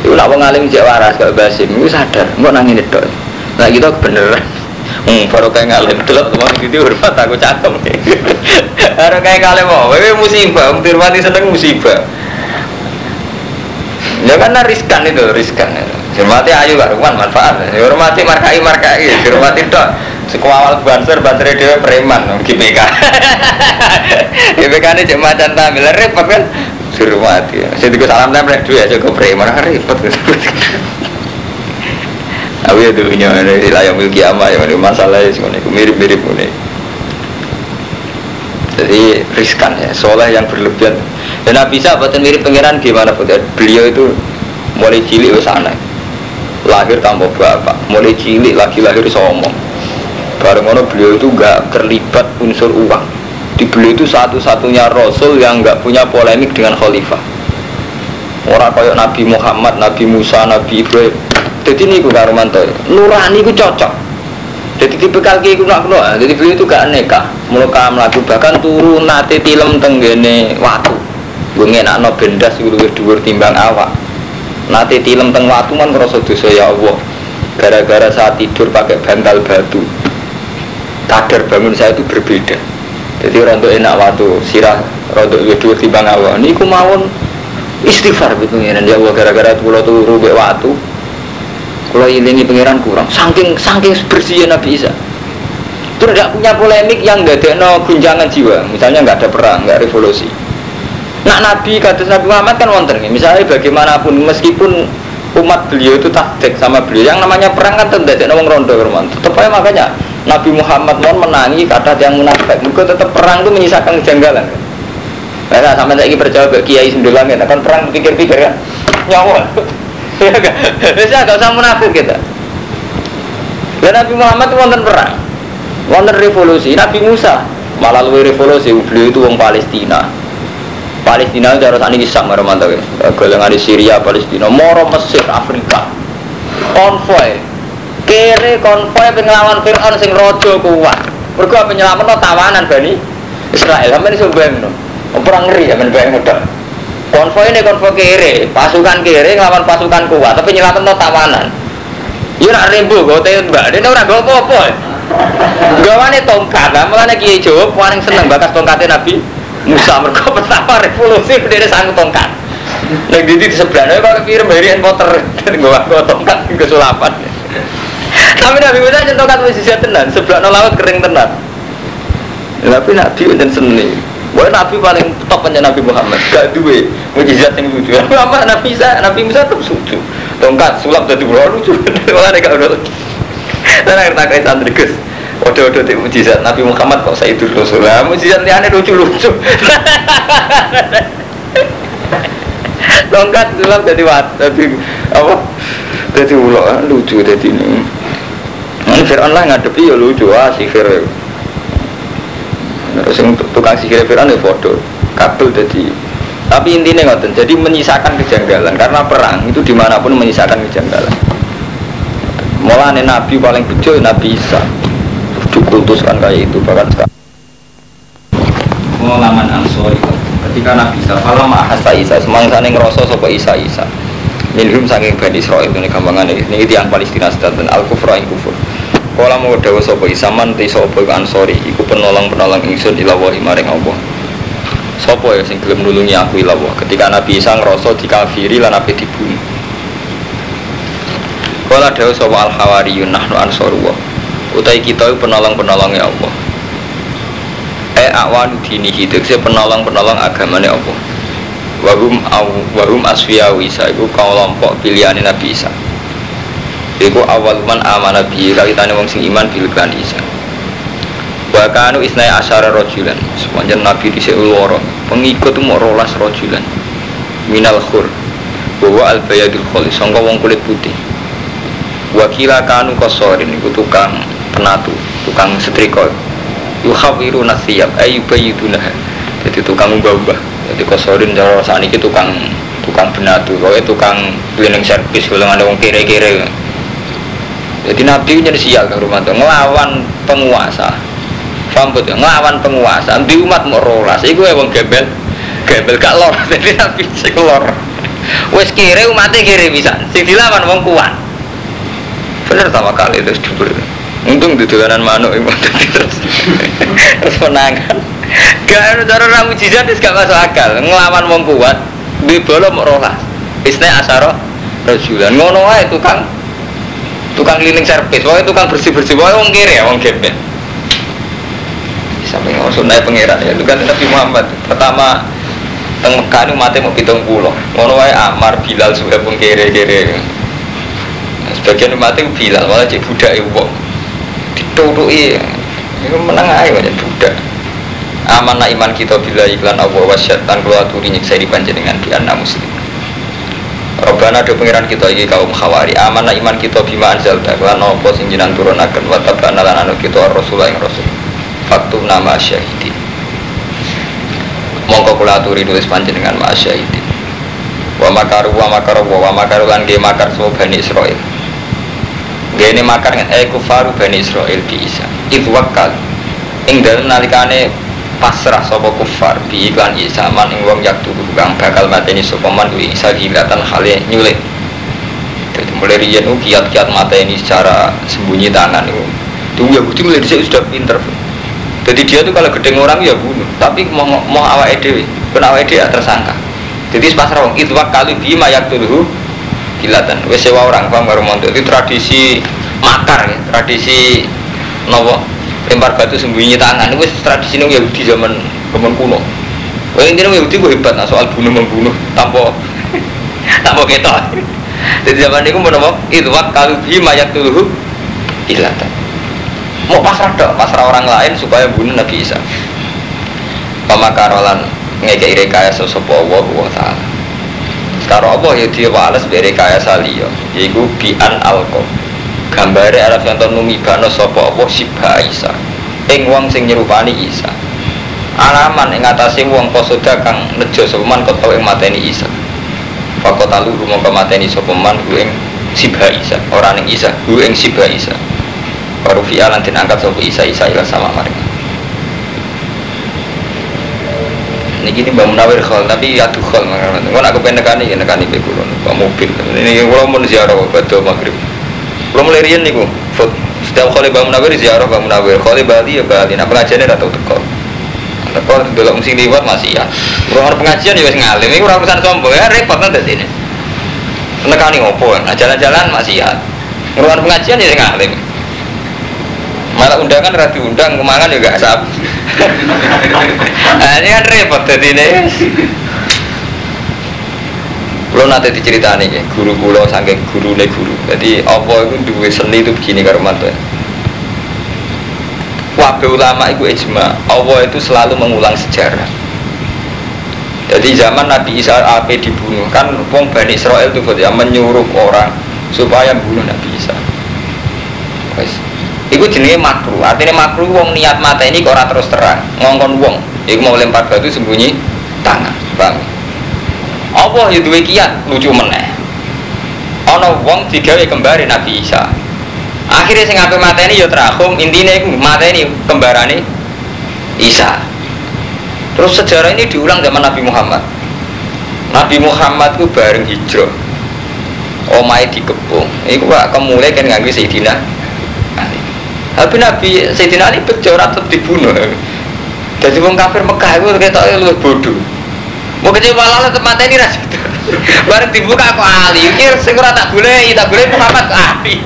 Speaker 1: Itu nak pengalim cek waras kalau basim. Itu sadar nggak nangin itu nah kita beneran hmm baru kayak ngalim. Dulu teman itu hormat aku cakep baru kayak ngalim mau wewe musibah firmati seneng musibah. Ya karena riskan itu riskan. Hormati ayu karuan manfaat. Hormati markai markai hormati dok sekuawal banser banser dia preman GPK GPK ini cek macan tampil repot kan? Suruh mati saya tiga salam tempel dua ke preman repot. Aku ya dulu nya ini layang milki ama ya masalahnya semuanya mirip mirip ini jadi riskan ya soleh yang berlebihan. Dan Nabi bisa buatan mirip pangeran gimana pun beliau itu mulai cilik ke sana lahir tanpa bapak mulai cilik lagi lahir sombong bareng ono beliau itu nggak terlibat unsur uang. Di beliau itu satu-satunya rasul yang nggak punya polemik dengan khalifah. Orang kayak Nabi Muhammad, Nabi Musa, Nabi Ibrahim. Jadi ini gue karumanto nurani gue cocok. Jadi tipe kaki gue nak keluar jadi beliau itu gak neka muka melaku bahkan turun nate tilem tenggene waktu gue ngenak no bendas gue dua timbang awak. Nate tilem teng waktu man ngerasa dosa ya Allah. Gara-gara saat tidur pakai bantal batu kadar bangun saya itu berbeda. Jadi rontok enak waktu sirah rontok dua timbang awak ini mawon istighfar gitu ya ya Allah gara-gara pulau turu be waktu kalau ilingi pangeran kurang. Saking saking bersihnya Nabi Isa. Terus tidak punya polemik yang nggak ada no gunjangan jiwa. Misalnya nggak ada perang nggak revolusi. Nah Nabi kata Nabi Muhammad kan wonten misalnya bagaimanapun meskipun umat beliau itu taktik sama beliau yang namanya perang kan tidak ada ngomong rondo tetap aja makanya Nabi Muhammad mau menangi kata yang munafik mereka tetap perang itu menyisakan kejanggalan Nah, sampai saya percaya ke Kiai Sembilan ya, kan perang pikir-pikir kan, nyawa. ya enggak, saya agak usah munafik kita. Dan Nabi Muhammad itu wonten perang, wonten revolusi. Nabi Musa malah lebih revolusi, beliau itu orang Palestina. Palestina itu harus ani kisah mantap ya. Golongan di Syria, Palestina, Moro Mesir, Afrika, konvoy, kere konvoy pengelawan Fir'aun sing rojo kuat. Mereka penyelamat tawanan bani Israel, ini sebenarnya no perang ngeri ya menbayang muda konvoy ini konvoy kiri pasukan kiri ngelawan pasukan kuat tapi nyelamat tawanan. Iya nak ribu gue tanya mbak dia orang gue apa-apa. Gawane tongkat lah malah kiai jawa paling seneng bakas tongkatnya nabi Musa. Mereka pertama revolusi dia sanggup tongkat. Nah di di sebelahnya kalau kirim harian poter gue tongkat ke sulapan tapi nabi Musa tongkat masih siap tenan sebelah laut kering tenan tapi nabi dan seni Wah Nabi paling top Nabi Muhammad. Gak duwe mujizat yang lucu. Apa Nabi Isa, Nabi Musa tetap lucu. Tongkat sulap jadi bro lucu. Malah gak udah. Dan akhirnya kayak santri gus. Waduh-waduh di mujizat Nabi Muhammad kok saya itu Rasul. Lah mujizat liane lucu-lucu. Tongkat sulap jadi wat, jadi apa? Jadi ulo lucu jadi ini. Ini Fir'aun lah ngadepi ya lucu. Ah si Fir'aun. Terus tukang sihir Fir'aun ya foto kabel jadi. Tapi intinya ngoten jadi menyisakan kejanggalan. Karena perang itu di mana pun menyisakan kejanggalan. Mulanya Nabi paling bejo Nabi Isa. Dikultuskan kayak itu bahkan sekarang. Pengalaman Ansori. Ketika Nabi Isa falam ahasa Isa semangsa yang ngerasa sopa Isa Isa. Minhum saking Bani Israel ini gampangan ini ini tiang Palestina dan al kufra kufur Kala mau dawa sopa Isa man ti sopa Ansori iku penolong-penolong ingsun ilawahi maring Allah. Sopo ya sing gelem nulungi aku ilawah? Ketika Nabi Isa ngerasa dikafiri lan ape dibunuh Kala dawa sopa al hawariyun nahnu ansorullah utai kita itu penolong-penolongnya Allah. Eh awan dini hidup saya penolong-penolong agamanya Allah. Wahum aw, wahum asfiyawi Isa itu kelompok pilihan Nabi Isa Iku awal man amana bi kawitane wong sing iman bil kan Isa. Wa kanu isnai asyara rojulan sepanjang Nabi di loro pengikut mau rolas rojulan minal khur bahwa al bayadul kholi sangka wong kulit putih. Wakila kanu kosorin itu tukang penatu tukang setrika. Yuhawiru nasiyab ayu bayidunah jadi tukang ubah-ubah jadi kosorin cara saat ini tukang tukang penatu pokoknya tukang cleaning service kalau ada wong kere-kere jadi nabi jadi sial rumah itu ngelawan penguasa. Paham betul? Ngelawan penguasa. Di umat mau rolas. Itu ya wong gebel gebel gak lor. Jadi nabi sih lor. Wes kere umatnya kere bisa. Sing dilawan wong kuat. Bener sama kali terus dubur untung di dolanan manuk itu terus. Terus menangan gak ada cara ramu jizat gak masuk akal. Ngelawan wong kuat di bola mau rolas. Istilahnya asaro rajulan. Ngono wae tukang tukang cleaning service wae tukang bersih bersih wae wong kiri ya wong gebel sampai ngosong naik pangeran ya itu kan Nabi Muhammad. Pertama teng Mekah itu mati mau pitung pulau ngono wae Amar Bilal sudah pun kere kere sebagian mati Bilal malah cek budak ibu wong. Ditutui itu menang aja banyak budak. Aman iman kita bila iklan Allah wasyatan keluar turi nyiksa di panjenengan di anak muslim Robbana do pengiran kita iki kaum khawari. Aman iman kita bima anzal lan apa sing jinan turunaken wa tabana lan anu kita rasul ing rasul. Faktum nama syahidin. Mongko kula aturi nulis panjenengan ma syahidin. Wa makaru wa makaru wa makaru lan ge makar semua bani Israil. Gene makar ngen eh kufaru bani Israil bi Isa. Itu wakal ing dalem nalikane pasrah sapa kufar bi iklan Isa man ing wong yak tuku kang bakal mateni sapa man kuwi. Isa gilatan hale nyulik. Jadi mulai riyen kiat-kiat mateni secara sembunyi tangan itu tuh Yahudi mulai dhisik sudah pinter jadi dia tuh kalau gedeng orang ya bunuh. Tapi mau mau awak ede pun awak ede ya tersangka. Jadi pasrah wong itu kali bima yak tuh gilatan. Wes sewa orang paham itu tradisi makar ya tradisi nopo lempar batu sembunyi tangan. Itu tradisi nung Yahudi zaman zaman kuno. Wah intinya Yahudi gue hebat nah, soal bunuh membunuh tanpa tanpa ketok. Jadi zaman itu mau nopo itu kalau bima yak tuh gilatan mau pasrah dok pasrah orang lain supaya bunuh Nabi Isa. Pemakarolan ngekei rekayasa sopo Allah wa ta'ala. Sekarang apa ya dia wales dari rekayasa liya? Yaitu bi'an alko gambare Arab yang numi bano sopo Allah sibha Isa. Ing wong sing nyerupani Isa. Alaman ing atase wong posoda kang nejo sopeman kotau ing mateni Isa. Fakotalu rumah kemateni sopeman hu ing sibha Isa. Orang ing Isa hu ing sibha Isa. Baru fi'al nanti angkat sopo Isa Isa ila sama mereka. Ini gini mbak Munawir khol tapi ya tuh khol makanya gue nak kepengen nekani nekani be kulon pak mobil. Ini kalau mau ziarah betul maghrib kalau mulai rian nih gue setiap kali mbak Munawir ziarah mbak Munawir. Kali Bali ya Bali. Nah atau teko. Teko dulu mesti liwat masih ya. Orang pengajian juga ngalim. Ini urusan sombong. Ya repot nanti sini. Nekani ngopo? Nah jalan-jalan masih ya. Orang pengajian ya ngalim. Malah undangan rati undang kemangan juga sab nah, ini kan repot jadi ini Kulo nanti diceritani ya, guru kulo saking guru ne guru. Jadi apa itu dua seni itu begini karo mantu. Wabe ulama itu ijma, Allah itu selalu mengulang sejarah. Jadi zaman Nabi Isa AP dibunuh kan wong Bani Israel itu ya menyuruh orang supaya bunuh Nabi Isa. Wes Iku jenenge makruh. Artinya makruh wong niat mata ini kok terus terang. Ngongkon wong. Iku mau lempar batu sembunyi tangan. Bang. Allah ya duwe kiat lucu meneh. Ana wong digawe kembare Nabi Isa. Akhirnya sing ape mateni ya terakhum, intine iku mateni kembarane Isa. Terus sejarah ini diulang zaman Nabi Muhammad. Nabi Muhammad ku bareng hijrah. Omai dikepung. Iku pak kemulai kan nganggo Sayyidina Ali. Tapi Nabi Sayyidina Ali berjorat tetap dibunuh. Jadi wong kafir Mekah itu ketoknya lu bodoh. Mau kecewa lah tetap mata ini ras gitu. Bareng dibuka aku. Kir sing ora tak boleh, tak boleh Muhammad Ali.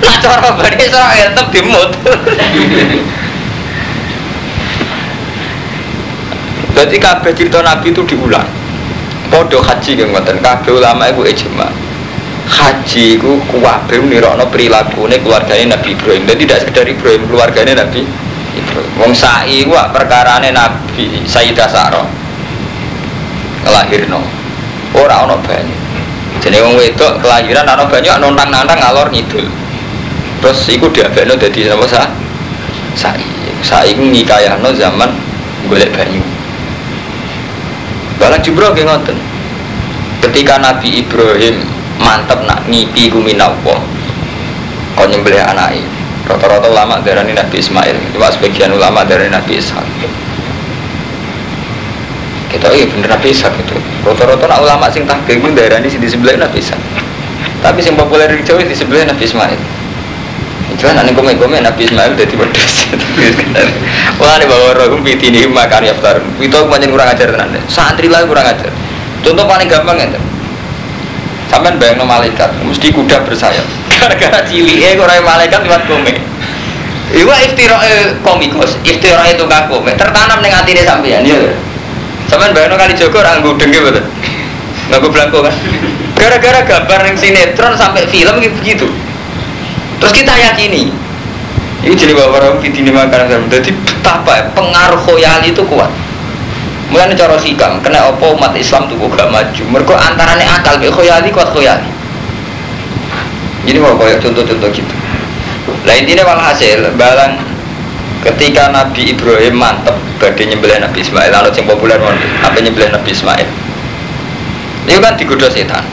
Speaker 1: Lah cara bani Israel tetap dimut. Berarti kabeh cerita Nabi itu diulang. Podo haji yang ngoten, kabeh ulama itu ijma. Haji itu kuwabe nirokno perilakune keluarganya Nabi Ibrahim. Dan tidak sekedar Ibrahim, keluarganya Nabi Ibrahim. Wong sa'i ku perkarane Nabi Sayyidah Sarah. Ngelahirno. Ora ana banyu. Jadi wong wedok kelahiran ana banyu nontang-nantang ngalor ngidul. Terus iku diabekno dadi apa sa? Sa'i. Sa'i ku ngikayahno zaman golek banyu. Balang Jibril nggih ngoten. Ketika Nabi Ibrahim mantep nak ngipi ku minallah. Kau nyembelih anaknya. Rata-rata ulama darani Nabi Ismail, cuma sebagian ulama dari Nabi Ishak. Kita iya bener Nabi Ishak itu. Rata-rata nak ulama sing tahqiq pun darani sing di sebelah Nabi Ishak. Tapi yang populer di Jawa di sebelah Nabi Ismail. Cuman nanti komen-komen Nabi Ismail udah tiba Wah ini bawa roh piti ini makan ya Itu aku banyak kurang ajar tenan. Santri lah kurang ajar. Contoh paling gampang ya. Sampai bayang no malaikat, mesti kuda bersayap. Gara-gara cili, eh orang malaikat lewat kome. Iwa eh, komikus, istirahat itu gak. Tertanam ning atine sampean, ya. Sampai bayang no kali Joko orang gudeng gitu betul. Nggak gue belangko kan. Gara-gara gambar yang sinetron sampai film gitu begitu. Terus kita yakini, ini jadi bapak orang fitini makanan Jadi betapa pengaruh khoyali itu kuat. Mulai cara hikam, kena opo umat Islam tuh gak maju. Mereka antaranya akal be khoyali kuat khoyali. Jadi mau koyok contoh-contoh gitu. Lah intinya walhasil, balang ketika Nabi Ibrahim mantep badai nyembelih Nabi Ismail, lalu yang populer mau apa nyembelih Nabi Ismail. Itu kan digoda setan.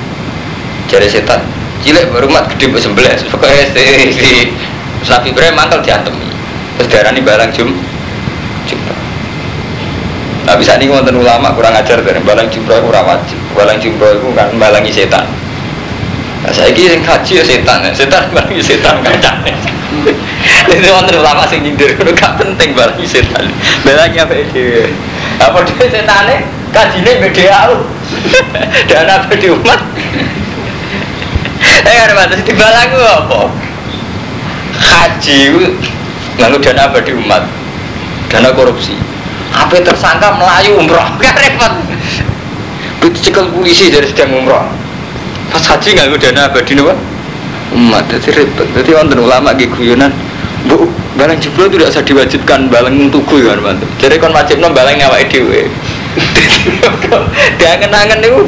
Speaker 1: Jadi setan, cilik berumat gede buat sembelih, pokoknya si, si Nabi Ibrahim mangkal diantemi. Terus darah ini balang jum, jumlah. Nah bisa nih wonten ulama kurang ajar dari balang jumroh kurang wajib. Balang jumroh itu kan balangi setan. Nah saya kira kaji ya setan, setan balangi setan kancane. Jadi wonten ulama sing nyindir itu gak penting balangi setan. Balangi apa itu? Apa dia setane kajine beda aku. Dan apa di umat? Eh ada batas di balangu apa? Haji nganu dana abadi umat, dana korupsi apa tersangka melayu umroh gak repot itu polisi dari sedang umroh pas haji nggak dana abadi nih umat jadi repot jadi wonten ulama di guyonan bu balang jebol itu tidak usah diwajibkan balang tuku ya kan jadi kon wajib no balang nyawa dewe dia kenangan itu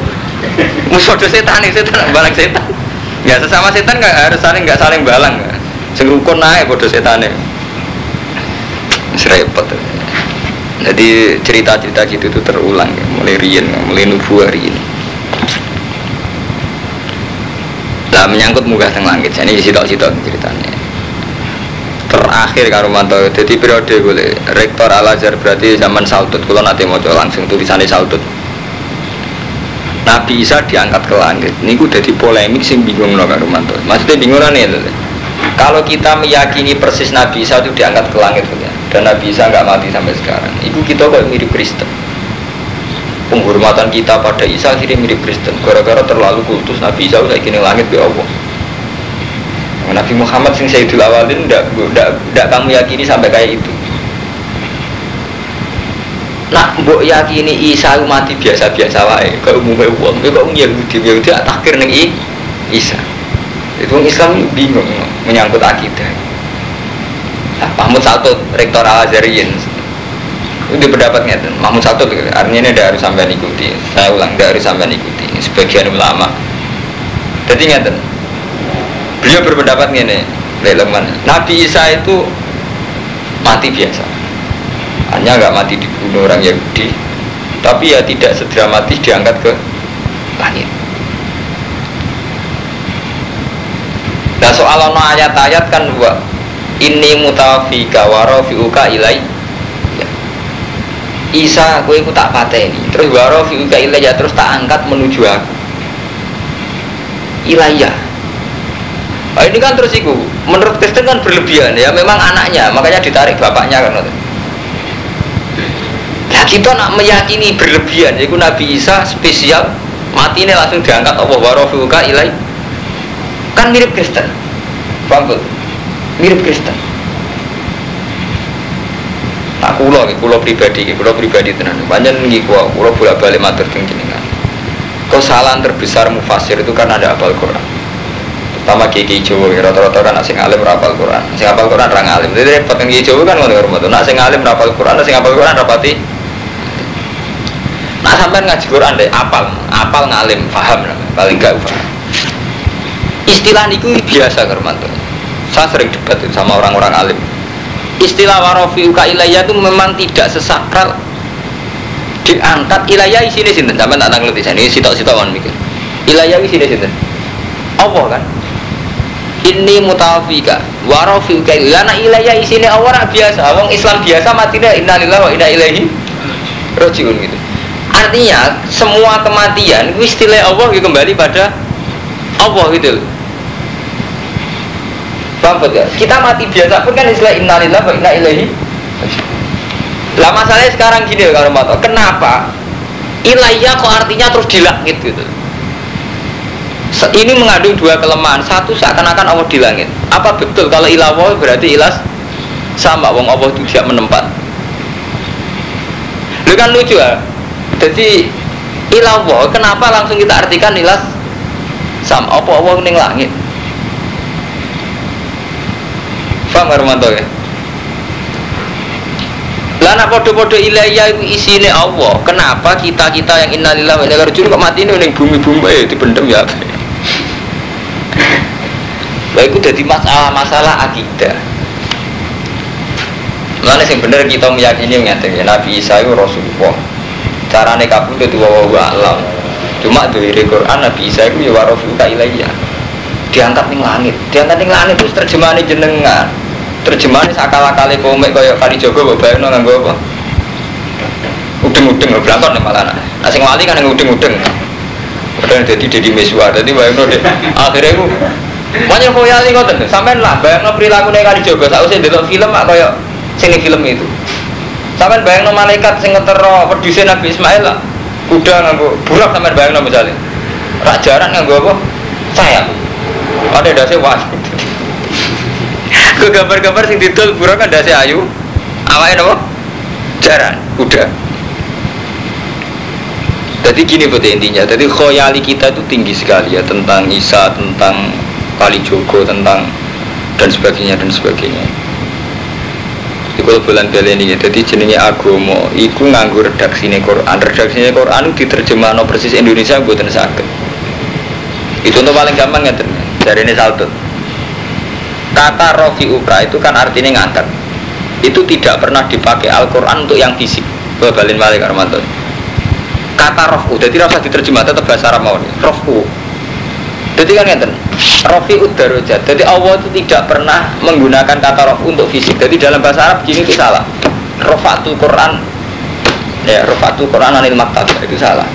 Speaker 1: musuh setan setan balang setan. Ya sesama setan nggak harus saling nggak saling balang sing rukun naik bodoh setan repot. Jadi cerita-cerita gitu itu terulang mulai rian, mulai nubu hari ini. Lah menyangkut muka teng langit, ini sitok-sitok ceritanya. Terakhir karo mantau, jadi periode boleh rektor Al Azhar berarti zaman Saudut, kalau nanti mau langsung tulisannya Saudut. Nabi Isa diangkat ke langit, ini udah di polemik sing bingung loh karo mantau. Maksudnya bingung nih, kalau kita meyakini persis Nabi Isa itu diangkat ke langit, dan Nabi Isa nggak mati sampai sekarang itu kita kok mirip Kristen penghormatan kita pada Isa akhirnya mirip Kristen. Gara-gara terlalu kultus Nabi Isa udah kini langit be Allah. Nabi Muhammad sing Sayyidul Awalin tidak kamu yakini sampai kayak itu. Nah, mbok yakini Isa mati biasa-biasa wae, umumnya uang, kau kok Yahudi Yahudi takhir nih Isa. Itu Islam bingung menyangkut akidah. Nah, Mahmud Saltut, Rektor Al Azhariyin itu pendapatnya Mahmud Saltut artinya ini tidak harus sampai ikuti saya ulang tidak harus sampai ikuti sebagian ulama jadi ngerti beliau berpendapat ini Leman. Nabi Isa itu mati biasa. Hanya nggak mati dibunuh orang Yahudi, tapi ya tidak sedramatis diangkat ke langit. Nah soal ayat-ayat kan wa ini mutawafika warofiuka ilai ya. Isa gue tak pateni terus warofiuka ilai ya terus tak angkat menuju aku. Ilayah Nah, ini kan terus itu menurut Kristen kan berlebihan ya memang anaknya makanya ditarik bapaknya kan Nah kita nak meyakini berlebihan Yaitu Nabi Isa spesial mati ini langsung diangkat Allah warofuka ilai kan mirip Kristen. Paham mirip Kristen tak kulo nih kulo pribadi kulo pribadi tenan. Banyak nih kulo kulo bolak balik matur jenengan. Kesalahan terbesar mufasir itu kan ada apal Quran. Pertama kiai Jawa rata-rata kan asing alim rapal Quran. Asing apal Quran orang alim jadi repot yang kiai Jawa kan ngono hormat nah asing alim rapal Quran asing apal Quran rapati nah sampai ngaji Quran deh apal apal ngalim paham paling gak paham istilah niku biasa Kermanto saya sering debat sama orang-orang alim istilah warofiuka ilayah itu memang tidak sesakral. Diangkat ilayah sini sinten? Sampai tak ngerti ini sitok-sitok kan mikir. Ilayah sini sinten? Allah kan? Ini mutawafika warofiuka ilayah nah ilayah sini Allah biasa. Orang Islam biasa mati deh innalillah wa inna ilaihi rojiun gitu. Artinya semua kematian istilah Allah kembali pada Allah gitu. loh Paham ya? Kita mati biasa pun kan istilah innalillah wa inna ilaihi lah masalahnya sekarang gini kalau mau tahu kenapa ilayah kok artinya terus di langit gitu? Ini mengandung dua kelemahan. Satu seakan-akan Allah di langit. Apa betul kalau ilawah berarti ilas sama? Wong Allah itu tidak menempat. Lu kan lucu ya jadi ilawah kenapa langsung kita artikan ilas sama? Apa Allah ning langit Paham Armanto ya? Lah nak podo-podo ilayah itu isine Allah. Kenapa kita-kita yang innalillahi wa inna ilaihi kok mati ning bumi-bumi eh dipendem ya? Lah itu jadi masalah-masalah akidah. Mana sing bener kita meyakini ngeten ya Nabi Isa itu Rasulullah. Carane kabul itu wa wa alam. Cuma dari Quran Nabi Isa itu ya warofuka ilayah. Diangkat ning langit. Diangkat ning langit terus terjemahane jenengan terjemahan sakala kali komik kaya kali jogo mbok bayangno nganggo apa? Udeng-udeng nih malah nah sing wali kan yang udeng-udeng. Udah jadi jadi mesua jadi bayangno deh. Akhirnya aku banyak koyali ngoten sampean lah bayangno perilaku nih kali jogo saya usah delok film mak kaya sini film itu. Sampean bayangno malaikat sing ngetero produsen Nabi Ismail lah. Kuda nganggo burak sampean bayangno misalnya rak jarak nganggo apa? Sayap ada dasar wah ke gambar-gambar sing didol burung kan dasi ayu? Awalnya apa? jaran kuda jadi gini betul intinya. Jadi khoyali kita itu tinggi sekali ya tentang Isa tentang Kali Jogo tentang dan sebagainya dan sebagainya. Jadi kalau bulan beli ini jadi jenisnya agomo iku nganggu redaksi Quran. Redaksi Quran itu diterjemah no persis Indonesia buatan sakit itu untuk paling gampang ya dari ini saltut kata rofi uka itu kan artinya ngangkat itu tidak pernah dipakai Al-Quran untuk yang fisik. Balin balik Armanto kata rofu jadi rasa diterjemah tetap bahasa Arab mau rofu jadi kan ngeten rofi udarojat. Jadi Allah itu tidak pernah menggunakan kata rofu untuk fisik. Jadi dalam bahasa Arab gini itu salah. Rofatu Quran. Ya rofatu Quran anil maktab. Itu salah.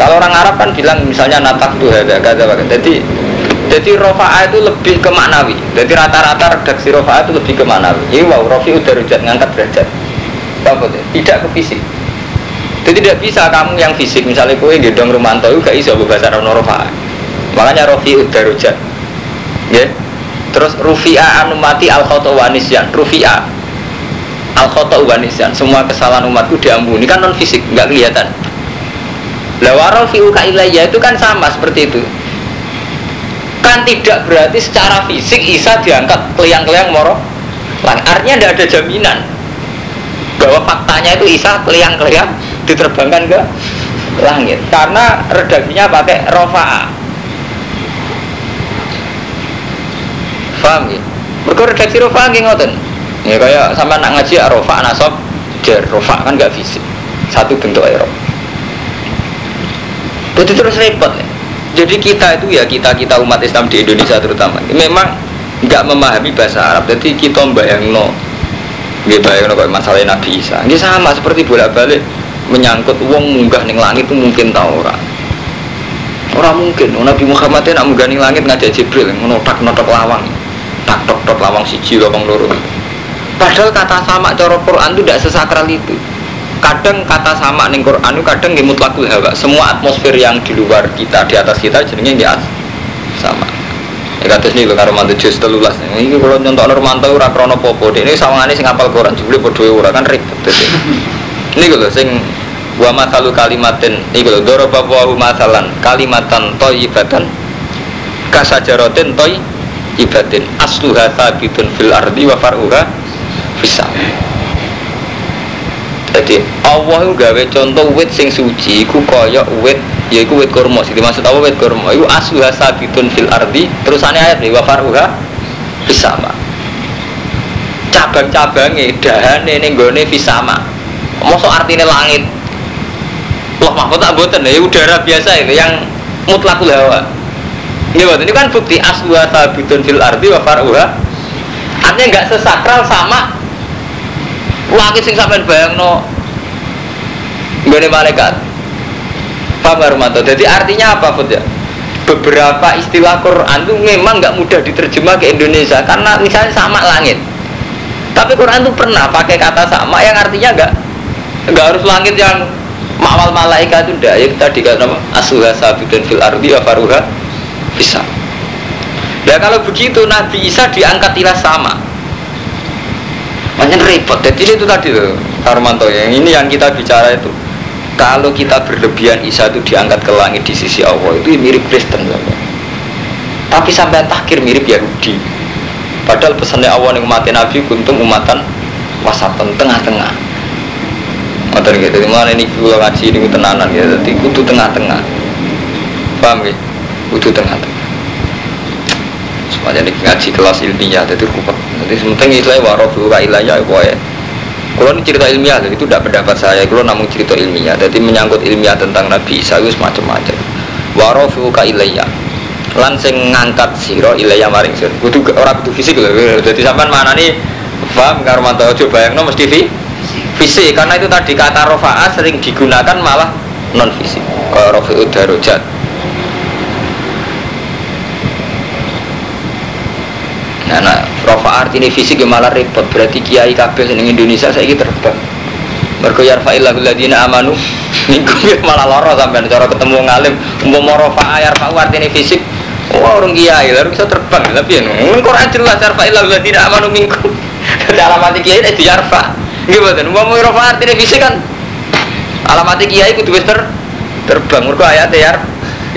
Speaker 1: Kalau orang Arab kan bilang misalnya natak tuh ada kata jadi jadi rofa'a itu lebih ke maknawi. Jadi rata-rata redaksi rofa'a itu lebih ke maknawi. Ini wow, rofi udah rujat ngangkat derajat. Tidak ke fisik. Jadi tidak bisa kamu yang fisik, misalnya kue gendong Romanto itu gak bisa bahasa Arab rofa'a. Makanya rofi udah rujat. Ya. Terus rufi'a anu mati al wanisyan. Rufi'a al wanisyan. Semua kesalahan umatku diampuni kan non fisik, nggak kelihatan. Lawarol fi'uka ilayya itu kan sama seperti itu kan tidak berarti secara fisik Isa diangkat keliang-keliang moro artinya tidak ada jaminan bahwa faktanya itu Isa keliang-keliang diterbangkan ke langit karena redaksinya pakai rofa Paham ya? Mergo redaksi rofa nggih. Ya kaya sampean nak ngaji rofa nasab jar rofa kan gak fisik. Satu bentuk aerob. Jadi terus repot ya. Jadi kita itu ya kita kita umat Islam di Indonesia terutama memang nggak memahami bahasa Arab. Jadi kita bayang no, nggak bayang no masalah Nabi Isa. Ini sama seperti bolak balik menyangkut uang munggah ning langit itu mungkin tahu orang. Orang mungkin. Nabi Muhammad itu nak munggah ning langit ngajak Jibril ngotak notok lawang, tak tok tok lawang siji lawang loro. Padahal kata sama cara Quran itu tidak sesakral itu kadang kata sama ning Quran itu kadang nggih mutlakul hawa. Semua atmosfer yang di luar kita, di atas kita jenenge nggih sama. Ya kados niku karo mantu jus 13. Iki kalau nyontok Nurmanto ora krana apa-apa. Dene sawangane sing apal Quran jebule padha ora kan ribet. Niku lho sing wa masalu kalimatin iku lho daraba wa masalan kalimatan thayyibatan kasajaratin thayyibatin asluha sabitun fil ardi wa far'uha fis jadi Allah itu gawe contoh wit sing suci iku kaya wit yaiku wit kurma. Sing dimaksud apa wit kurma? Iku asluha sabitun fil ardi terusane ayat wa faruha fisama. Cabang-cabange dahane ning gone fisama. Mosok artine langit. Loh mahfud tak boten ya udara biasa itu yang mutlakul hawa ini ini kan bukti asluha sabitun fil ardi wa faruha. Artinya nggak sesakral sama Langit sing sampean bayangno nggone malaikat. Paham Romanto? Jadi artinya apa, Fud ya? Beberapa istilah Quran itu memang nggak mudah diterjemah ke Indonesia karena misalnya sama langit. Tapi Quran itu pernah pakai kata sama yang artinya nggak nggak harus langit yang mawal malaikat itu ndak ya kita dikatakan nama asuha sabidun fil ardi wa faruha bisa. Ya kalau begitu Nabi Isa diangkat ilah sama banyak repot. Jadi itu tadi tuh Karmanto yang ini yang kita bicara itu. Kalau kita berlebihan Isa itu diangkat ke langit di sisi Allah itu mirip Kristen sama. Tapi sampai takhir mirip Yahudi. Padahal pesannya Allah yang mati Nabi kuntum umatan wasatan tengah-tengah. Motor gitu, mana ini kalau ngaji ini tenanan ya, jadi kudu tengah-tengah. Paham ya? Kudu tengah-tengah semuanya ini ngaji kelas ilmiah jadi rupa. Jadi sementing istilah warofu wa ilayah ya kalau ini cerita ilmiah itu tidak pendapat saya. Kalau namun cerita ilmiah jadi menyangkut ilmiah tentang Nabi Isa itu semacam-macam. Warofu ka ilayah lan sing ngangkat siro ilayah maring sir kudu orang kudu fisik loh jadi sampean mana nih paham karo mantau coba yang mesti fi fisik. Karena itu tadi kata rofa'a sering digunakan malah non fisik kalau rofi'ud darujat Nah, nah rofa artinya fisik malah repot. Berarti kiai kabeh seneng Indonesia saya terbang. Mergo yarfa'illahu alladziina amanu minggu malah loro sampean cara ketemu ngalim umpama rofa yarfa'u artinya fisik Wah orang kiai lalu bisa terbang tapi ya nung Quran jelas yarfa'illahu alladziina amanu minkum. Jadi alamat kiai itu yarfa. Gimana? Umpama rofa artinya fisik kan alamat kiai wis ter terbang. Mergo ayat ya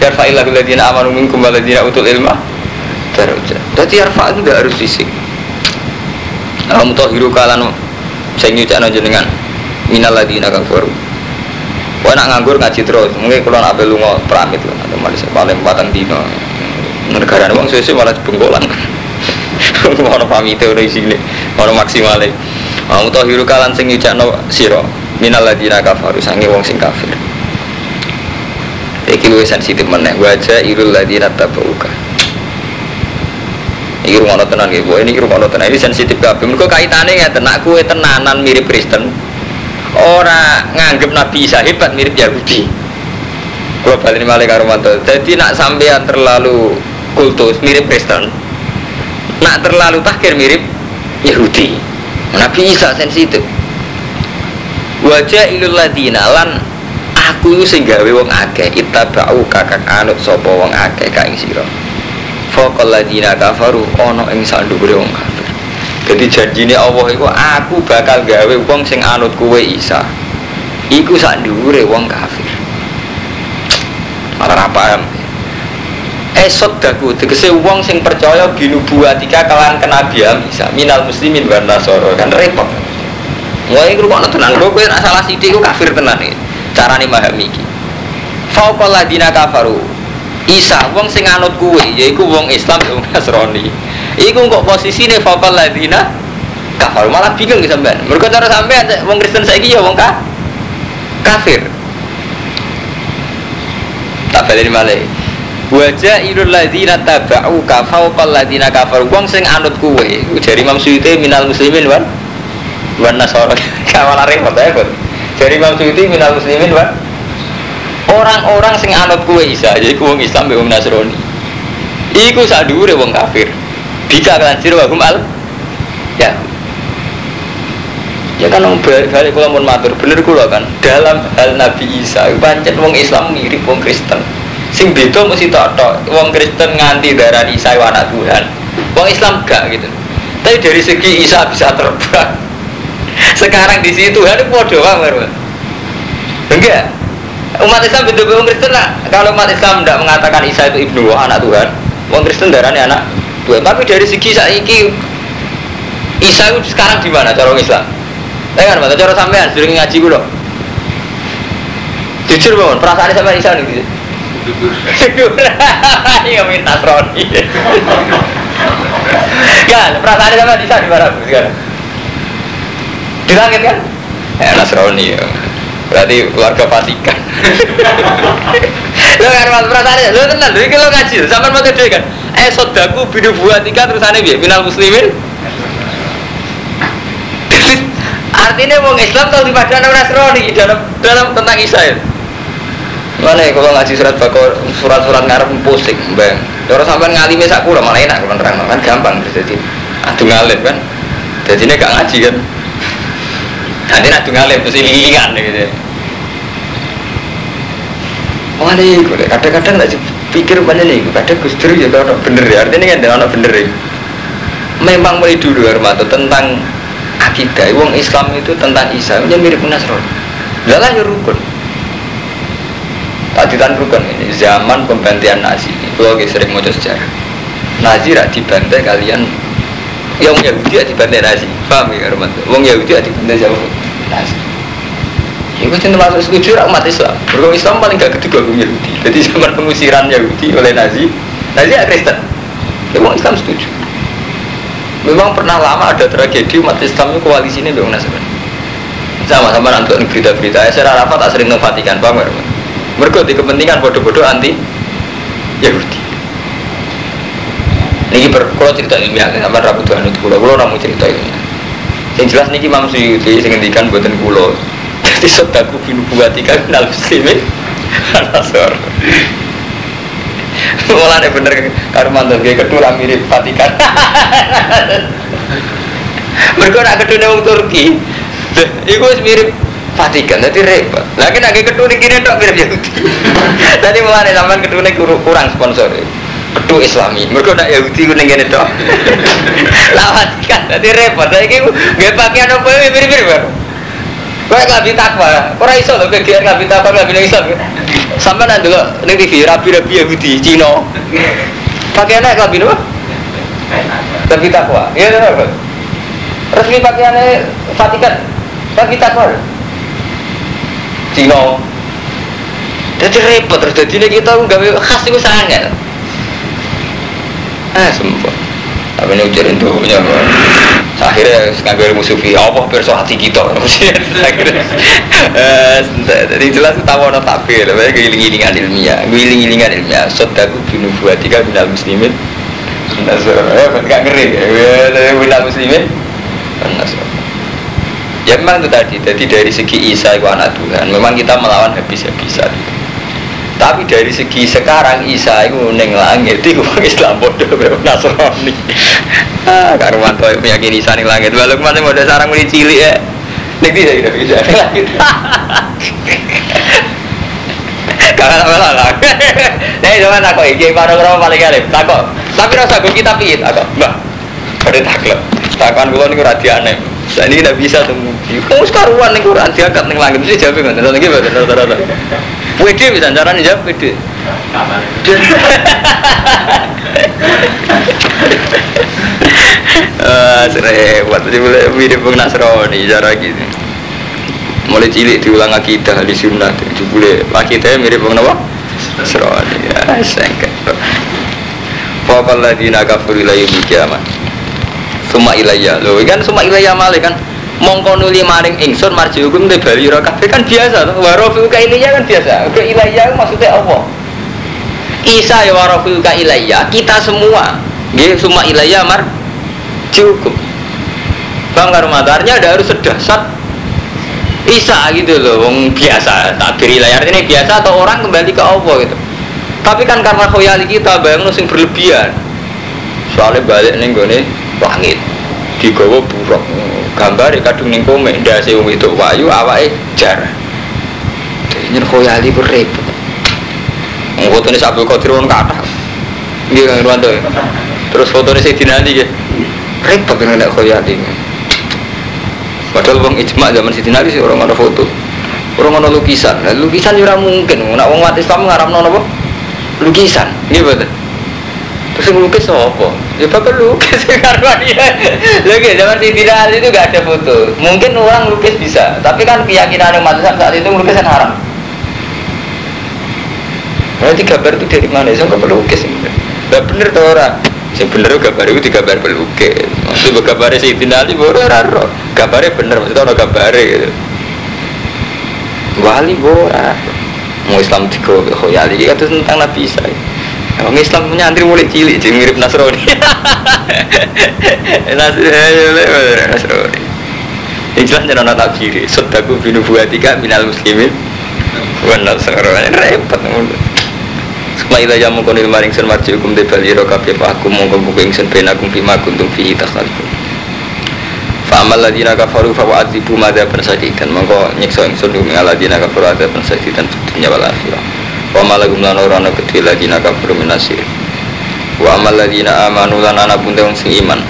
Speaker 1: yarfa'illahu alladziina amanu minkum walladziina utul ilma darajat. Jadi arfa itu tidak harus fisik. Kamu tahu hiru kalan saya nyucak jenengan minal ladina kafaru. Wah nak nganggur ngaji terus, mungkin kalau nak mau pramit lah, atau malah paling batang dino. Negara uang sesuai malah bengkolan. Mau pamit udah sini, mau maksimal. Kamu tahu hiru sing nyucak no siro minal ladina kafaru sangi wong sing kafir. Iki luwih sensitif meneh wajah irul ladina tabauka ini rumah tenan gitu, ini rumah tenan ini sensitif kabeh. Mereka kaitannya ya tenak kue tenanan mirip Kristen. Orang nganggep Nabi Isa hebat mirip Yahudi. Kalau balik malah karo Jadi nak sampean terlalu kultus mirip Kristen. Nak terlalu takir mirip Yahudi. Nabi Isa sensitif. Wajah ilul ladina lan aku sing gawe wong akeh ittaba'u kakak anut sapa wong akeh kaing sira Fakal ladina kafaru ono ing sandure wong kafir. Jadi janjine Allah iku aku bakal gawe wong sing anut kuwe Isa. Iku sandure wong kafir. Malah paham. Esot daku tegese wong sing percaya binubuatika kelan kenabian Isa minal muslimin wa nasara kan repot. Wah iku kok tenan kok kowe salah sithik iku kafir tenan iki. Carane memahami iki. Faqal ladina kafaru Isa wong sing anut kuwe yaiku wong Islam wong Nasrani. Iku kok posisine fakal ladina kafir malah bingung sampean. Mergo cara sampean wong Kristen saiki ya wong ka kafir. Tak balik malih. Wajah irul ladina tabau kafau pal ladina kafir. Wong sing anut kuwe. Jari Imam Suyuti minal muslimin wan wan nasara. Kawalan repot ya, Bud. Jari Imam Suyuti minal muslimin wan orang-orang sing anut kue Isa jadi wong Islam be Nasrani. Iku sak dhuwure wong kafir. Bisa kelancir wa hum al ya. Ya kan balik kula mun matur bener kula kan. Dalam hal Nabi Isa pancen wong Islam mirip wong Kristen. Sing beda mesti tok wong Kristen nganti darah Isa anak Tuhan. Wong Islam gak gitu. Tapi dari segi Isa bisa terbang. Sekarang di situ Tuhan itu podo banget enggak umat Islam bentuk orang Kristen lah. Kalau umat Islam tidak mengatakan Isa itu ibnu anak Tuhan, orang Kristen darahnya anak Tuhan. Tapi dari segi saiki Isa itu sekarang di mana cara Islam? Ya kan, mata cara sampean sering ngaji gue loh. Jujur bangun, perasaan sama Isa nih. Syukur. Iya minta Roni. Kan, perasaan sama Isa di mana sekarang? Di langit kan? Ya Nasrani ya. Berarti keluarga Vatikan. lo kan mas perasaan lo tenang, lo lo ngaji, sampai mau tidur kan. Eh sodaku binu buatika terus aneh biar final muslimin. Artinya wong Islam tahu di padang Nasrani dalam dalam tentang Isa ya. Mana ya kalau ngaji surat bakor surat-surat ngarep pusing, bang. Orang sampai ngalimi sak kula malah enak kalau kan gampang jadi. Aduh ngalim kan. Jadi ini gak ngaji kan. Nanti nak ngalim terus ilingan gitu. Mana itu? Kadang-kadang nggak pikir mana nih? Kadang Gus Dur ya kalau bener ya. Artinya kan ada bener ya. Memang mulai dulu Armato tentang akidah. Wong Islam itu tentang Isa. Ini mirip Nasrani. Lalah ya rukun. Tadi tan rukun ini zaman pembantian Nazi. Kalau sering mau sejarah. Nazi rak dibantai kalian yang Yahudi ya dibantai Nazi. Paham ya Armato? Wong Yahudi ya dibantai siapa? Nazi. Itu cinta masuk setuju umat Islam. Berkong Islam paling gak ketiga kaum Yahudi. Jadi zaman pengusiran Yahudi oleh Nazi, Nazi ya Kristen. Memang Islam setuju. Memang pernah lama ada tragedi umat Islam itu koalisi ini dengan Nasrani. Sama-sama nanti berita-berita. Saya Arafat tak sering memfatikan bang. Mereka di kepentingan bodoh-bodoh anti Yahudi. Ini ber, kalau cerita ilmiah, sama rabu Tuhan itu kulo, kulo namu cerita ilmiah. Yang jelas niki Imam Suyuti sing ngendikan buatan kulo. Jadi sodaku binu buatika minal muslimin Nasor Mulanya bener Karmanto Kayak kedua mirip Vatikan Mereka nak kedua orang Turki Iku mirip Vatikan, jadi repot. Lagi nak kedua ini kini tak mirip Yahudi. Jadi mulai zaman kedua ini kurang sponsor. Kedua Islami, mereka nak Yahudi kuning gini dok. Lawan kan, jadi repot. Lagi gak pakaian apa mirip-mirip. Kowe ngabi takwa, ora iso lho kegiatan ngabi takwa ngabi iso. Sampai nanti dulu ning TV rapi-rapi Yahudi Cina. Pakaiannya ngabi apa? Ngabi takwa. Iya benar. Resmi pakaiannya Vatikan. Ngabi takwa. Cina. Jadi repot terus jadi kita nggak khas itu sangat. Ah sumpah. Tapi ini ujarin punya akhirnya ngambil musuhi apa perso hati kita? Akhirnya. Jadi jelas tahu no takbir. Tapi giling-gilingan ilmiah giling-gilingan ilmiah. Sodaku binu buatika binal muslimin. Ya gak ngeri. Binal muslimin. Ya memang itu tadi. Jadi dari segi Isa itu anak Tuhan. Memang kita melawan habis-habisan tapi dari segi sekarang Isa itu neng langit itu Islam bodoh Nasrani. Ah karuan tuh meyakini Isa neng langit. Walau ke mana mau sarang mulai cilik ya. Neng tidak tidak bisa neng langit karena apa lah. Nih cuma takut baru berapa paling kali takut tapi rasa gue kita pihit takut mbak. Ada takut takutan gue nih kurang aneh saya ini tidak bisa tunggu kamu sekarang nih kurang diangkat neng langit. Mesti jawab nggak nanti rata-rata Wede bisa caranya jawab wede. Ah, serempet jadi mulai mirip Bang Nasrani cara gini. Mulai cilik diulang akidah di sunnah itu boleh akidahnya mirip Bang Nawa Nasrani ya sengket. Faqal ladina kafaru la yaumil qiyamah. Suma ilayya. Lho, kan suma ilayya malih kan. Mongko nuli maring ingsun marji hukum te bali ora kabeh kan biasa to. Wa rafiu ka ilayya kan biasa. Ke ilayya maksudnya Allah. Isa ya wa rafiu ka ilayya. Kita semua nggih suma ilayya mar hukum. Bang Artinya ada harus sedasat Isa gitu loh, wong biasa takbir ilayah ini biasa atau orang kembali ke Allah gitu. Tapi kan karena khoyali kita bayang sing berlebihan. Soalnya balik nih gue langit digawa buruk gambar kadung ning komik ndase wong itu wayu awake jar. Nyen khoyali ku repot. Fotone Abdul Qadir wong kathah. Nggih Kang Irwanto. Terus fotone Sayyidina Ali nggih. Repot nek khoyali. Padahal wong ijma zaman Siti sih orang ada foto, orang ada lukisan. Nah, lukisan juga mungkin. Nak wong mati Islam ngaram apa? Lukisan. Iya betul. Terus yang lukis apa? Ya bapak lukis karena. Lagi zaman Siti Nali itu gak ada foto. Mungkin orang lukis bisa, tapi kan keyakinan umat Islam saat itu lukisan haram. Berarti gambar itu dari mana? Saya nggak lukis. Gak bener tuh orang. Bener gambar itu digambar pelukis. Maksud gambar si Ali baru raro. Gambarnya bener maksudnya ono gambar gitu. Wali bora. Mau Islam kan itu tentang Nabi Isa. Orang Islam punya antri mulai cilik, jadi mirip Nasrani. Nasrani. Ini jelas jangan nata kiri. Sodaku binu buatika minal muslimin. Bukan Nasrani. Repot. Suma ila ya mongko nil maring sun marji hukum de bali ro kabeh aku mongko buku ingsun ben aku bima kuntum fi tasalifun. Fa amal ladina kafaru fa wa'adibu madza persadidan mongko nyiksa ingsun ing ladina kafaru ada persadidan dunya wal akhirah. Wa malagum lan ora ana kedhe ladina kafaru minasir. Wa amal ladina amanu lan ana pun wong sing iman.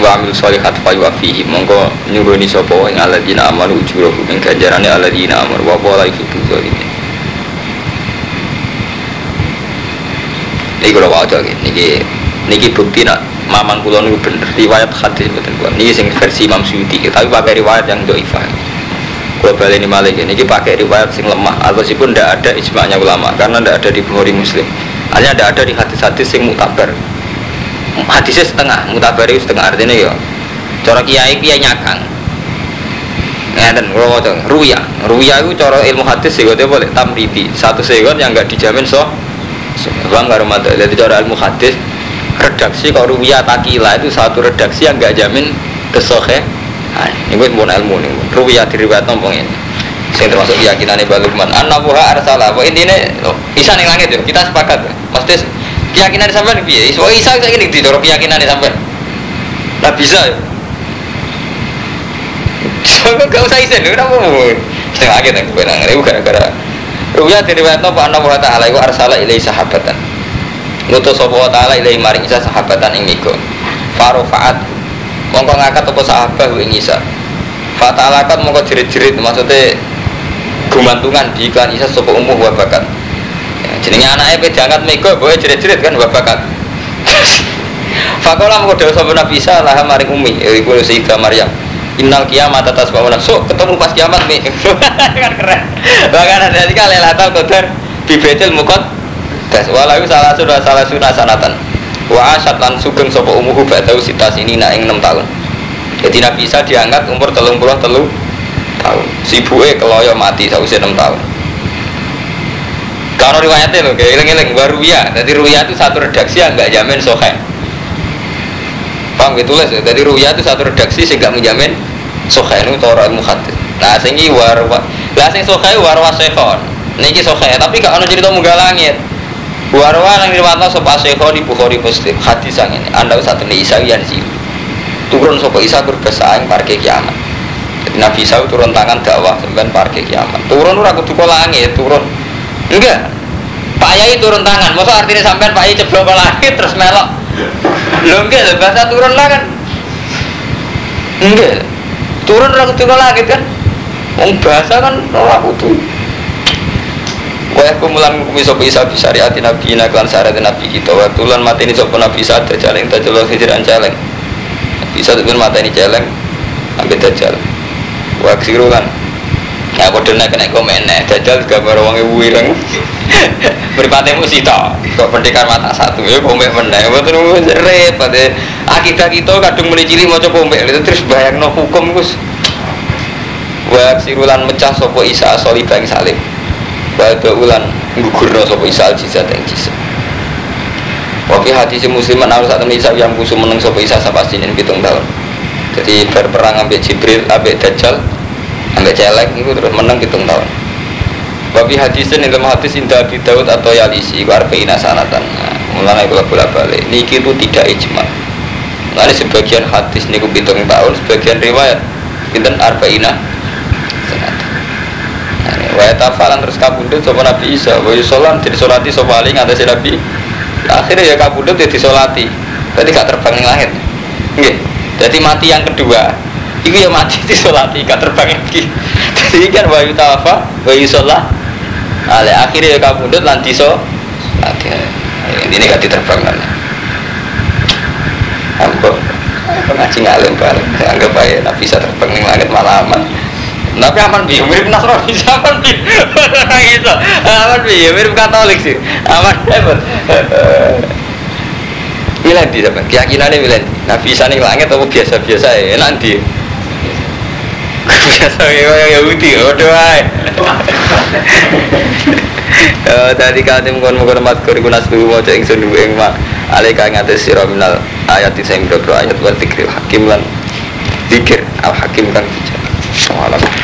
Speaker 1: Wa amil sholihat fa yuafihi mongko nyuruni sapa ing aladina amanu ujurahum ing ganjarane aladina amanu wa wala yuhibbu zalimin. Ini kalau wajar niki niki bukti nak mamang kulo niku bener riwayat hadis betul kulo. Niki sing versi Imam Suyuti, tapi pakai riwayat yang doifah. Balik ini malah niki pakai riwayat sing lemah, atau pun tidak ada ijma'nya ulama karena tidak ada di Bukhari Muslim. Hanya tidak ada di hadis-hadis sing mutabar. Hadisnya setengah, mutabar itu setengah artinya ya. Cara kiai kiai nyakang. dan kalau mau ruya, ruya itu cara ilmu hadis sih boleh tamridi satu segon yang nggak dijamin so Bang karo mata jadi cara ilmu hadis redaksi kalau ruwiyah takila itu satu redaksi yang gak jamin kesohe nah, ini gue mau ilmu nih. Ruwiyah diriwayat nombong ini. Saya termasuk keyakinan ini balukman anak buha arsalah bahwa ini oh, isa nih langit ya? Kita sepakat maksudnya keyakinan sampai nih so isa saya ini di keyakinan sampai nah bisa ya. So gak usah isen kenapa mau lagi nih gue nangis gara-gara Ruya diriwayat nopo? Anna wa ta'ala. Iku arsala ilai sahabatan. Ngutus sopa wa ta'ala ilai maring isa sahabatan ing miko Farofaat Mongko ngakat apa sahabah ing isa Fatalakat mongko jerit-jerit Maksudnya Gumantungan di iklan isa sopa umuh wa bakat. Ya, Jenenge anaknya pe diangkat miko Boleh jerit-jerit kan wa bakat. Fakola mongko dawa sopa nabi isa Laha maring umi Iku Sayyidah Maryam. Innal kiamat atas bangunan so ketemu pas kiamat nih kan keren. Bahkan ada tiga lelatal kotor bibetil mukot. Tes walau salah sudah salah sunnah sanatan wa asat lan sugeng sopo umuhu batau sitas ini nak enam tahun jadi Nabi Isa diangkat umur telung puluh telu tahun si buwe keloyo mati sausia enam tahun kalau riwayatnya loh kayak iling-iling baru ya jadi ruya itu satu redaksi yang nggak jamin sohe Paham gitu lah, jadi ruya itu satu redaksi sehingga menjamin sokai itu Torah ilmu hadis. Nah, sehingga warwa, lah sing sokai warwa sekhon. Niki sokai, tapi kalau cerita munggah langit. Warwa yang diriwayatkan sopa sekhon di Bukhari Muslim hadis yang ini. Anda usah tenih Isa yang sih. Turun sopa Isa berkesaing parkir kiamat. Jadi Nabi Isa turun tangan dakwah sampai parkir kiamat. Turun ora kudu langit, turun. Enggak. Pak Yai turun tangan, masa artinya sampai Pak Yai ceblok ke langit terus melok Lo enggak, bahasa turun lah kan Enggak Turun lah ke langit kan Wong bahasa kan ora kudu Wa kumulan kumi sapa isa bi syariat nabi ina kan syariat nabi kita wa tulan mati ini sapa nabi sa dajal ing dajal hijiran celeng bisa tuh mata ini celeng ambil dajal wa ksiru kan ya padha nek kena komen nek dajal gambar wong ibu ireng Beripatemu sih toh, kok pendekar mata satu ya pompek meneh. Mboten repot ya. Akidah kita kadung mulai cilik maca pompek itu terus bayangno hukum Gus. Wa sirulan mecah sapa Isa soli bang salim. Wa ulan gugurno sapa Isa jizat ing jizat. Wafi hati si musliman harus saat Isa yang kusum meneng sapa Isa sampai sini pitung tahun. Jadi berperang ambil Jibril, ambil Dajjal, ambil celek itu terus menang pitung tahun. Wafi hadisin dalam hadis indah Abi Daud atau Yalisi Warfa'ina sanatan nah, Mulanya kalau bola balik Niki itu tidak ijma Mulanya sebagian hadis niku pitung tahun Sebagian riwayat Pinten sanatan Nah, Wa tafalan terus kabundut Sopo Nabi Isa Wa yusolan jadi solati Sopo Ali ngatasi Nabi Akhirnya ya kabundut jadi solati Berarti gak terbang yang langit Nggih. Jadi mati yang kedua Iku ya mati di solati gak terbang lagi Jadi kan wa yutafa Wa yusolah Ale akhirnya ya kabundut lan diso. Ini gak diterbang kan. Ambo ngaji ngalim bareng. Anggap aja Nabi bisa terbang ning langit malaman. Tapi aman bi, mirip Nasrani aman bi. Iso. Aman bi, mirip Katolik sih. Aman hebat. Milan di sampean. Keyakinannya Milan. Nabi bisa ning langit apa biasa-biasa ya? Enak di. Biasa kayak Yahudi, udah. Eh, tadi kate mungkon mungkon mat kuri kunas dulu mau cek ingsun dulu ing mak alika ngates sira minal ayat sing boro ayat dzikril hakim lan zikir al hakim kan bijak.